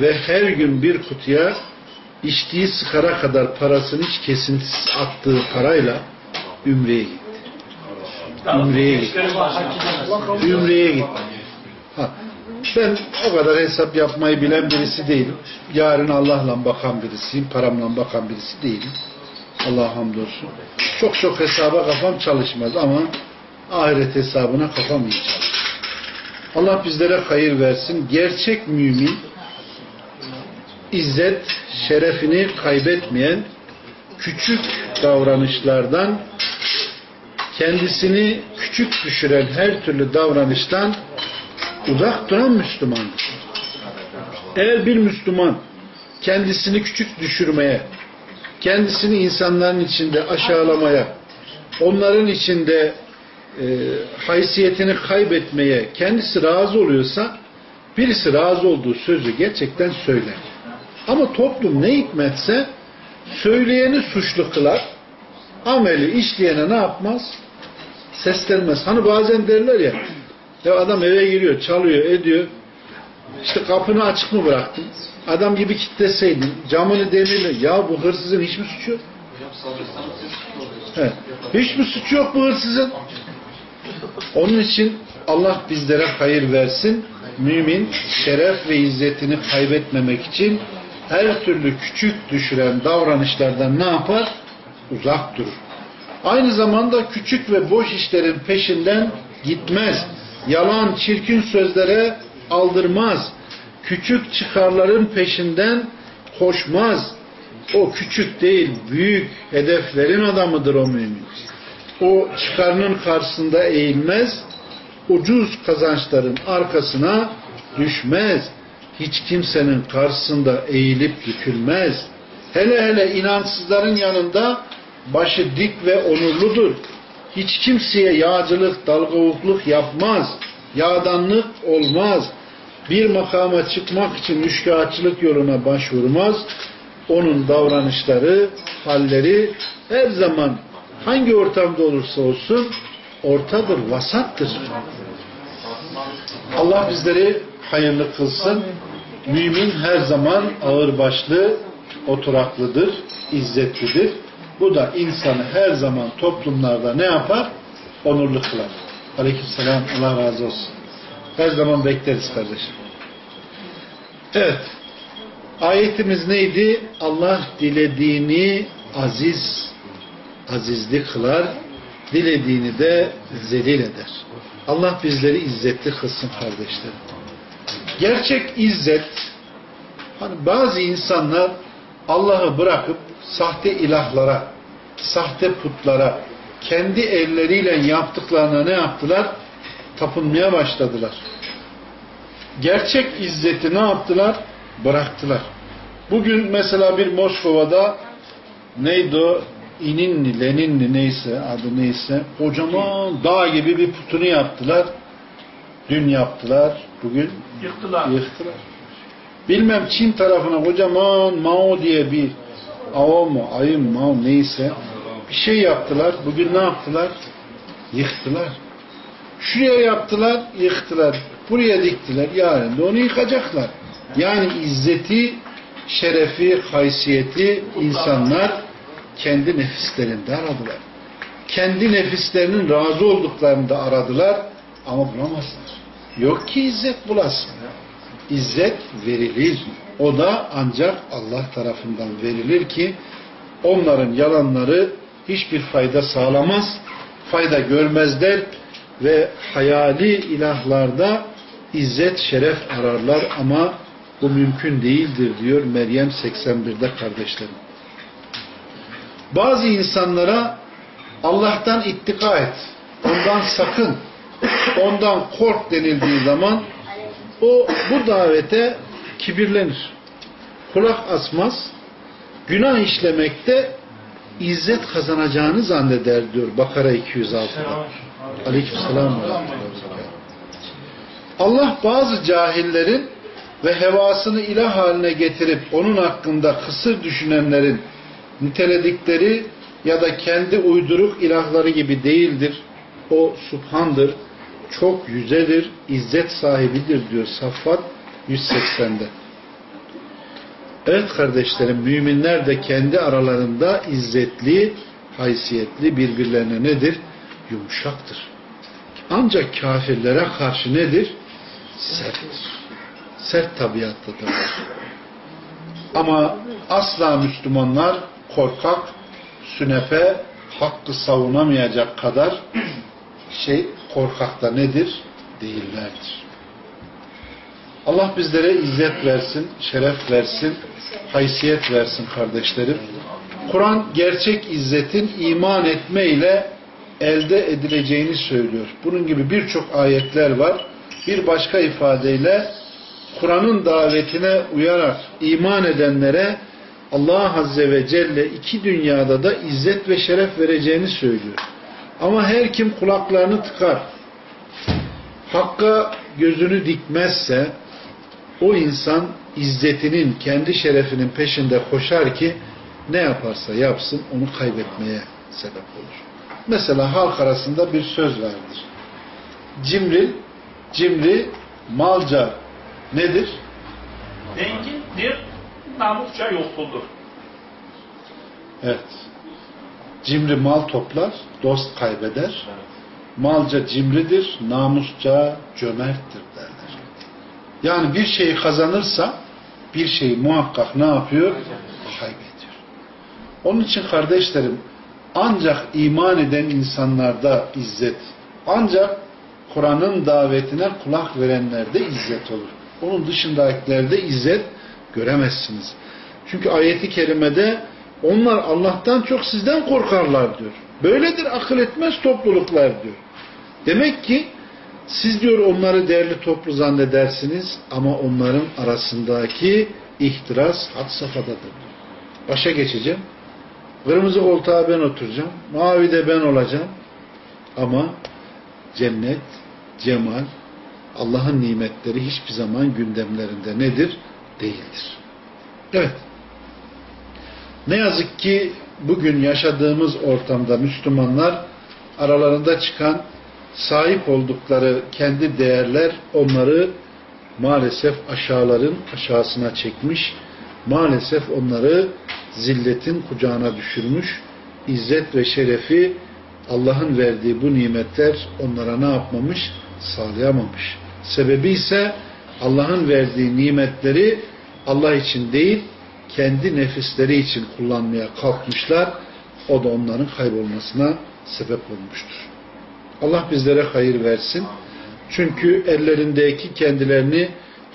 ve her gün bir kutuya içtiği sigara kadar parasını hiç kesintisiz attığı parayla Ümre'ye gitti. Ümre'ye gitti. Ümre'ye gitti. Ha, ben o kadar hesap yapmayı bilen birisi değilim. Yarın Allah'la bakan birisiyim, paramla bakan birisi değilim. Allah'a hamdolsun. Çok çok hesaba kafam çalışmaz ama ahiret hesabına kafam iyi çalışır. Allah bizlere hayır versin. Gerçek mümin izzet, şerefini kaybetmeyen küçük davranışlardan kendisini küçük düşüren her türlü davranıştan uzak duran Müslümandır. Eğer bir Müslüman kendisini küçük düşürmeye, kendisini insanların içinde aşağılamaya, onların içinde e, haysiyetini kaybetmeye kendisi razı oluyorsa birisi razı olduğu sözü gerçekten söyler. Ama toplum ne hikmetse söyleyeni suçlu kılar, ameli işleyene ne yapmaz? Seslenmez. Hani bazen derler ya, ya adam eve giriyor, çalıyor, ediyor. İşte kapını açık mı bıraktın? Adam gibi kitleseydin, camını demirle, ya bu hırsızın hiç mi suçu yok? He. Hiç mi suçu yok bu hırsızın? Onun için Allah bizlere hayır versin. Mümin şeref ve izzetini kaybetmemek için her türlü küçük düşüren davranışlardan ne yapar? Uzak durur. Aynı zamanda küçük ve boş işlerin peşinden gitmez. Yalan, çirkin sözlere aldırmaz. Küçük çıkarların peşinden koşmaz. O küçük değil, büyük hedeflerin adamıdır o mümin. O çıkarının karşısında eğilmez, ucuz kazançların arkasına düşmez. Hiç kimsenin karşısında eğilip bükülmez. Hele hele inançsızların yanında başı dik ve onurludur. Hiç kimseye yağcılık, dalgavukluk yapmaz. Yağdanlık olmaz. Bir makama çıkmak için müşkağıtçılık yoluna başvurmaz. Onun davranışları, halleri her zaman hangi ortamda olursa olsun ortadır, vasattır. Allah bizleri hayırlı kılsın. Mümin her zaman ağırbaşlı, oturaklıdır, izzetlidir. Bu da insanı her zaman toplumlarda ne yapar? Onurlu kılar. Aleykümselam. Allah razı olsun. Her zaman bekleriz kardeşim. Evet. Ayetimiz neydi? Allah dilediğini aziz, azizli kılar, dilediğini de zelil eder. Allah bizleri izzetli kılsın kardeşlerim. Gerçek izzet, hani bazı insanlar Allah'ı bırakıp sahte ilahlara, sahte putlara, kendi elleriyle yaptıklarına ne yaptılar? Tapınmaya başladılar. Gerçek izzeti ne yaptılar? Bıraktılar. Bugün mesela bir Moskova'da neydi o? İninli, Leninli neyse adı neyse kocaman dağ gibi bir putunu yaptılar. Dün yaptılar. Bugün Yıktılar. yıktılar. Bilmem Çin tarafına kocaman Mao diye bir Ayı mı, Mao neyse bir şey yaptılar. Bugün ne yaptılar? Yıktılar. Şuraya yaptılar, yıktılar. Buraya diktiler. Yarın da onu yıkacaklar. Yani izzeti, şerefi, haysiyeti insanlar kendi nefislerinde aradılar. Kendi nefislerinin razı olduklarında aradılar ama bulamazlar. yok ki izzet bulasın. İzzet verilir. O da ancak Allah tarafından verilir ki onların yalanları hiçbir fayda sağlamaz, fayda görmezler ve hayali ilahlarda izzet, şeref ararlar ama bu mümkün değildir diyor Meryem 81'de kardeşlerim. Bazı insanlara Allah'tan ittika et, ondan sakın, ondan kork denildiği zaman o bu davete kibirlenir. Kulak asmaz, günah işlemekte izzet kazanacağını zanneder diyor Bakara 206'da. Aleykümselam. Allah bazı cahillerin ve hevasını ilah haline getirip onun hakkında kısır düşünenlerin niteledikleri ya da kendi uyduruk ilahları gibi değildir. O subhandır, çok yücedir, izzet sahibidir diyor Saffat 180'de. Evet kardeşlerim, müminler de kendi aralarında izzetli, haysiyetli birbirlerine nedir? Yumuşaktır. Ancak kafirlere karşı nedir? Serttir. Sert tabiattadır. Ama asla Müslümanlar korkak, sünepe, hakkı savunamayacak kadar şey korkakta nedir? Değillerdir. Allah bizlere izzet versin, şeref versin, haysiyet versin kardeşlerim. Kur'an gerçek izzetin iman etme ile elde edileceğini söylüyor. Bunun gibi birçok ayetler var. Bir başka ifadeyle Kur'an'ın davetine uyarak iman edenlere Allah Azze ve Celle iki dünyada da izzet ve şeref vereceğini söylüyor. Ama her kim kulaklarını tıkar, hakka gözünü dikmezse o insan izzetinin, kendi şerefinin peşinde koşar ki ne yaparsa yapsın onu kaybetmeye sebep olur. Mesela halk arasında bir söz vardır. Cimri, cimri malca nedir? Zengindir, namusça yoksuldur. Evet. Cimri mal toplar, dost kaybeder. Malca cimridir, namusça cömerttir derler. Yani bir şeyi kazanırsa bir şeyi muhakkak ne yapıyor? Kaybediyor. Onun için kardeşlerim ancak iman eden insanlarda izzet, ancak Kur'an'ın davetine kulak verenlerde izzet olur. Onun dışındakilerde izzet göremezsiniz. Çünkü ayeti kerimede onlar Allah'tan çok sizden korkarlar diyor. Böyledir akıl etmez topluluklar diyor. Demek ki siz diyor onları değerli toplu zannedersiniz ama onların arasındaki ihtiras had safhadadır. Başa geçeceğim. Kırmızı koltuğa ben oturacağım. Mavi de ben olacağım. Ama cennet, cemal, Allah'ın nimetleri hiçbir zaman gündemlerinde nedir? Değildir. Evet. Ne yazık ki bugün yaşadığımız ortamda Müslümanlar aralarında çıkan sahip oldukları kendi değerler onları maalesef aşağıların aşağısına çekmiş, maalesef onları zilletin kucağına düşürmüş, izzet ve şerefi Allah'ın verdiği bu nimetler onlara ne yapmamış? Sağlayamamış. Sebebi ise Allah'ın verdiği nimetleri Allah için değil, kendi nefisleri için kullanmaya kalkmışlar. O da onların kaybolmasına sebep olmuştur. Allah bizlere hayır versin. Çünkü ellerindeki kendilerini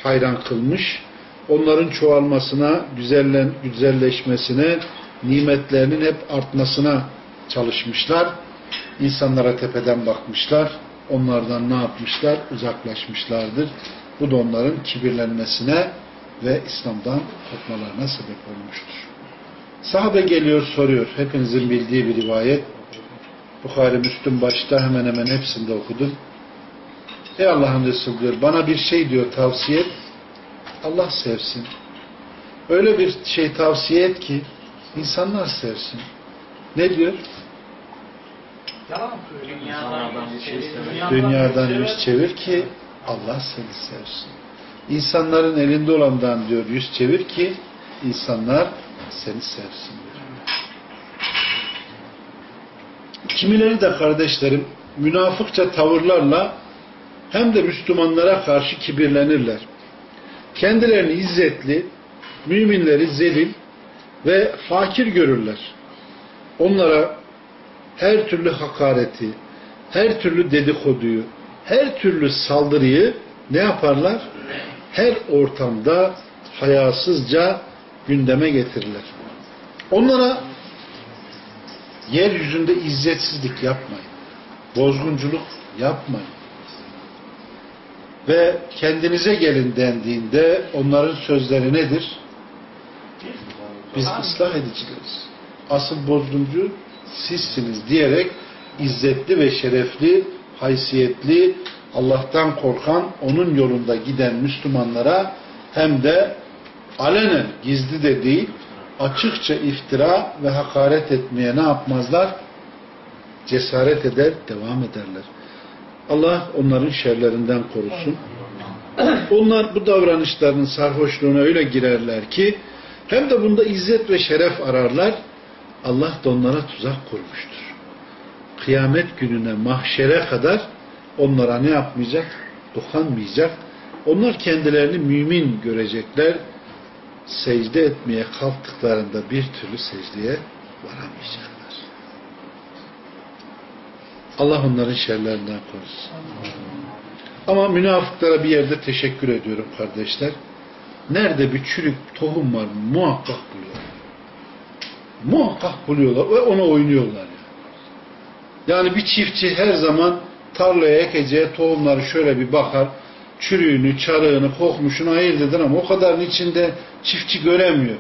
hayran kılmış, onların çoğalmasına, güzellen, güzelleşmesine, nimetlerinin hep artmasına çalışmışlar. İnsanlara tepeden bakmışlar. Onlardan ne yapmışlar? Uzaklaşmışlardır. Bu da onların kibirlenmesine ve İslam'dan kopmalarına sebep olmuştur. Sahabe geliyor soruyor. Hepinizin bildiği bir rivayet. Bukhari Müslüm başta hemen hemen hepsinde okudum. Ey Allah'ın Resulü diyor bana bir şey diyor tavsiye et. Allah sevsin. Öyle bir şey tavsiye et ki insanlar sevsin. Ne diyor? Dünyadan yüz. Dünyadan yüz çevir ki Allah seni sevsin. İnsanların elinde olandan diyor yüz çevir ki insanlar seni sevsin diyor. Kimileri de kardeşlerim münafıkça tavırlarla hem de Müslümanlara karşı kibirlenirler. Kendilerini izzetli, müminleri zelil ve fakir görürler. Onlara her türlü hakareti, her türlü dedikoduyu, her türlü saldırıyı ne yaparlar? Her ortamda hayasızca gündeme getirirler. Onlara yeryüzünde izzetsizlik yapmayın. Bozgunculuk yapmayın. Ve kendinize gelin dendiğinde onların sözleri nedir? Biz ıslah edicileriz. Asıl bozguncu sizsiniz diyerek izzetli ve şerefli, haysiyetli, Allah'tan korkan, onun yolunda giden Müslümanlara hem de alenen, gizli de değil, açıkça iftira ve hakaret etmeye ne yapmazlar? Cesaret eder, devam ederler. Allah onların şerlerinden korusun. Onlar bu davranışlarının sarhoşluğuna öyle girerler ki hem de bunda izzet ve şeref ararlar. Allah da onlara tuzak kurmuştur. Kıyamet gününe mahşere kadar onlara ne yapmayacak? Dokanmayacak. Onlar kendilerini mümin görecekler. Secde etmeye kalktıklarında bir türlü secdeye varamayacaklar. Allah onların şerlerinden korusun. Ama münafıklara bir yerde teşekkür ediyorum kardeşler. Nerede bir çürük tohum var muhakkak buluyorlar. Muhakkak buluyorlar ve ona oynuyorlar. Yani. yani bir çiftçi her zaman tarlaya ekeceği tohumları şöyle bir bakar. Çürüğünü, çarığını, kokmuşunu ayırt eder ama o kadarın içinde çiftçi göremiyor.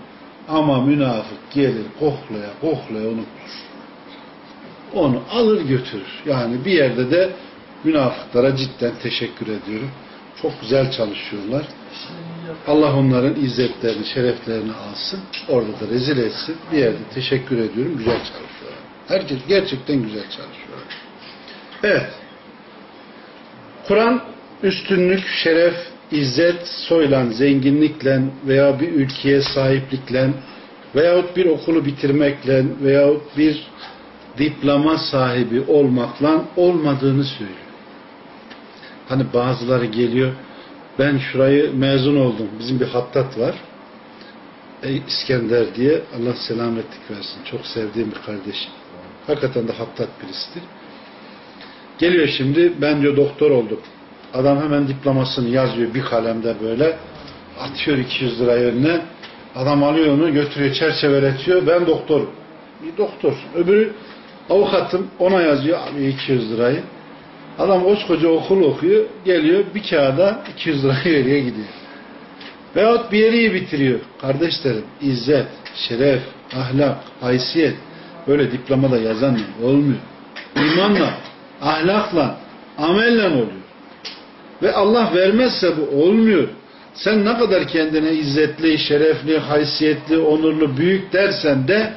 Ama münafık gelir koklaya koklaya onu bulur. Onu alır götürür. Yani bir yerde de münafıklara cidden teşekkür ediyorum. Çok güzel çalışıyorlar. Allah onların izzetlerini, şereflerini alsın. Orada da rezil etsin. Bir yerde teşekkür ediyorum. Güzel çalışıyorlar. Herkes gerçekten güzel çalışıyor. Evet. Kur'an üstünlük, şeref, izzet, soylan, zenginlikle veya bir ülkeye sahiplikle veyahut bir okulu bitirmekle veyahut bir diploma sahibi olmakla olmadığını söylüyor. Hani bazıları geliyor ben şurayı mezun oldum. Bizim bir hattat var. E, İskender diye Allah selametlik versin. Çok sevdiğim bir kardeşim. Hakikaten de hattat birisidir. Geliyor şimdi ben diyor doktor oldum. Adam hemen diplomasını yazıyor bir kalemde böyle. Atıyor 200 lira önüne. Adam alıyor onu götürüyor çerçeveletiyor. Ben doktorum. Bir doktorsun. Öbürü avukatım ona yazıyor abi 200 lirayı. Adam koskoca okul okuyor. Geliyor bir kağıda 200 lirayı veriyor gidiyor. Veyahut bir yeri bitiriyor. Kardeşlerim izzet, şeref, ahlak, haysiyet böyle diplomada yazan olmuyor. İmanla, ahlakla, amelle oluyor. Ve Allah vermezse bu olmuyor. Sen ne kadar kendine izzetli, şerefli, haysiyetli, onurlu, büyük dersen de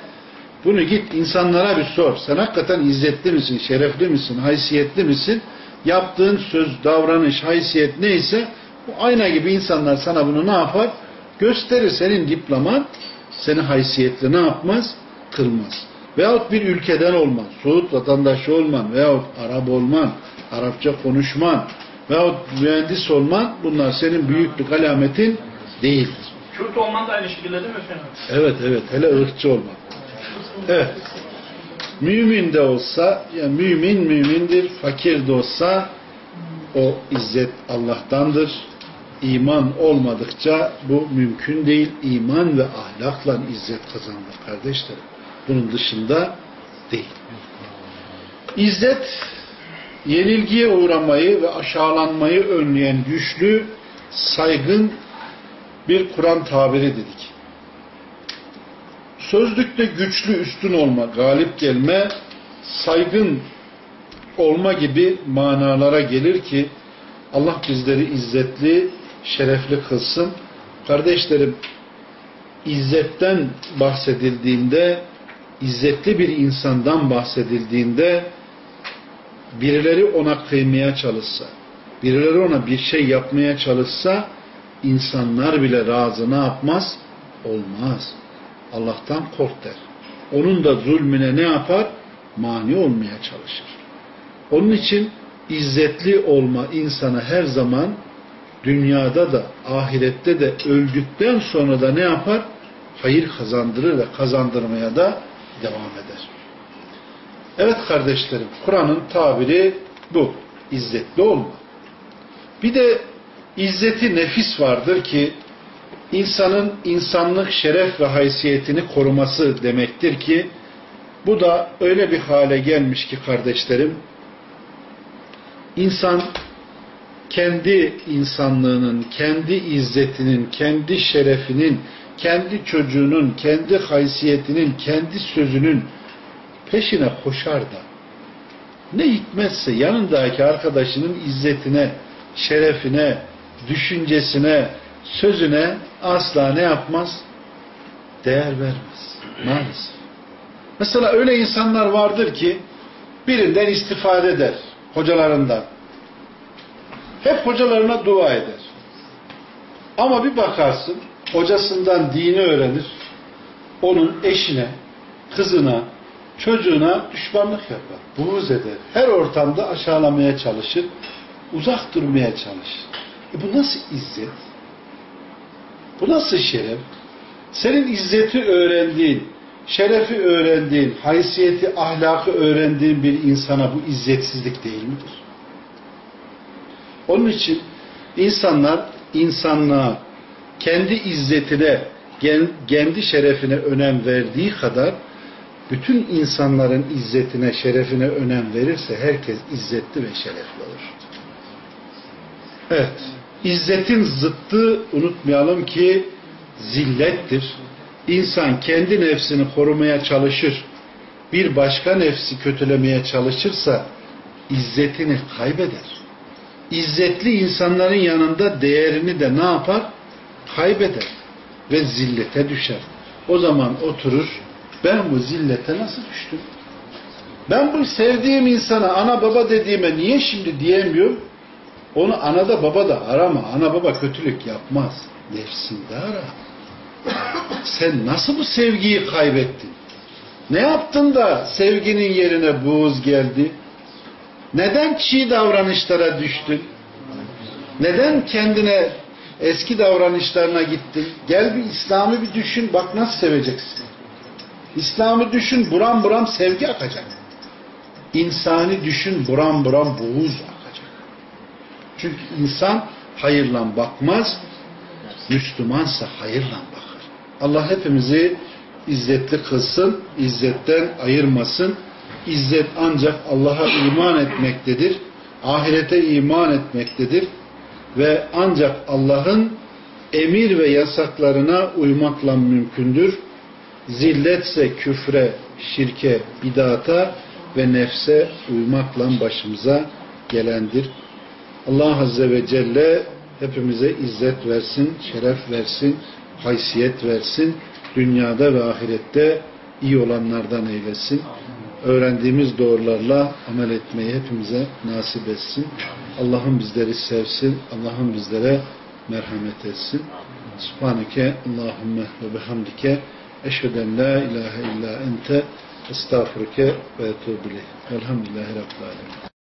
bunu git insanlara bir sor. Sen hakikaten izzetli misin, şerefli misin, haysiyetli misin? Yaptığın söz, davranış, haysiyet neyse bu ayna gibi insanlar sana bunu ne yapar? Gösterir senin diploman seni haysiyetli ne yapmaz? Kılmaz. Veyahut bir ülkeden olman, Suud vatandaşı olman veyahut Arap olman, Arapça konuşman veyahut mühendis olman bunlar senin büyüklük alametin değildir. Kürt olman da aynı şekilde değil mi efendim? Evet evet hele ırkçı olman. Evet. Mümin de olsa, yani mümin mümindir, fakir de olsa o izzet Allah'tandır. İman olmadıkça bu mümkün değil. İman ve ahlakla izzet kazanılır kardeşlerim. Bunun dışında değil. İzzet yenilgiye uğramayı ve aşağılanmayı önleyen güçlü, saygın bir Kur'an tabiri dedik sözlükte güçlü üstün olma, galip gelme, saygın olma gibi manalara gelir ki Allah bizleri izzetli, şerefli kılsın. Kardeşlerim, izzetten bahsedildiğinde, izzetli bir insandan bahsedildiğinde birileri ona kıymaya çalışsa, birileri ona bir şey yapmaya çalışsa insanlar bile razı ne yapmaz? Olmaz. Allah'tan kork der. Onun da zulmüne ne yapar? Mani olmaya çalışır. Onun için İzzetli olma insana her zaman dünyada da ahirette de öldükten sonra da ne yapar? Hayır kazandırır ve kazandırmaya da devam eder. Evet kardeşlerim, Kur'an'ın tabiri bu. İzzetli olma. Bir de izzeti nefis vardır ki insanın insanlık şeref ve haysiyetini koruması demektir ki bu da öyle bir hale gelmiş ki kardeşlerim insan kendi insanlığının, kendi izzetinin, kendi şerefinin, kendi çocuğunun, kendi haysiyetinin, kendi sözünün peşine koşar da ne hikmetse yanındaki arkadaşının izzetine, şerefine, düşüncesine, sözüne asla ne yapmaz? Değer vermez. Maalesef. Mesela öyle insanlar vardır ki birinden istifade eder. Hocalarından. Hep hocalarına dua eder. Ama bir bakarsın hocasından dini öğrenir. Onun eşine, kızına, çocuğuna düşmanlık yapar. Buğuz eder. Her ortamda aşağılamaya çalışır. Uzak durmaya çalışır. E bu nasıl izzet? Bu nasıl şeref? Senin izzeti öğrendiğin, şerefi öğrendiğin, haysiyeti, ahlakı öğrendiğin bir insana bu izzetsizlik değil midir? Onun için insanlar insanlığa, kendi izzetine, kendi şerefine önem verdiği kadar bütün insanların izzetine, şerefine önem verirse herkes izzetli ve şerefli olur. Evet. İzzetin zıttı unutmayalım ki zillettir. İnsan kendi nefsini korumaya çalışır. Bir başka nefsi kötülemeye çalışırsa izzetini kaybeder. İzzetli insanların yanında değerini de ne yapar? Kaybeder. Ve zillete düşer. O zaman oturur ben bu zillete nasıl düştüm? Ben bu sevdiğim insana ana baba dediğime niye şimdi diyemiyorum? Onu anada baba da arama. Ana baba kötülük yapmaz. Nefsinde ara. Sen nasıl bu sevgiyi kaybettin? Ne yaptın da sevginin yerine buğuz geldi? Neden çiğ davranışlara düştün? Neden kendine eski davranışlarına gittin? Gel bir İslam'ı bir düşün. Bak nasıl seveceksin. İslam'ı düşün. Buram buram sevgi akacak. İnsani düşün. Buram buram buğuz akacak. Çünkü insan hayırla bakmaz. Müslümansa hayırla bakar. Allah hepimizi izzetli kılsın. izzetten ayırmasın. İzzet ancak Allah'a iman etmektedir. Ahirete iman etmektedir. Ve ancak Allah'ın emir ve yasaklarına uymakla mümkündür. Zilletse küfre, şirke, bidata ve nefse uymakla başımıza gelendir. Allah Azze ve Celle hepimize izzet versin, şeref versin, haysiyet versin. Dünyada ve ahirette iyi olanlardan eylesin. Öğrendiğimiz doğrularla amel etmeyi hepimize nasip etsin. Allah'ım bizleri sevsin. Allah'ım bizlere merhamet etsin. Subhaneke Allahümme ve bihamdike eşheden la ilahe illa ente estağfurke ve etubile. Velhamdülillahi Rabbil Alemin.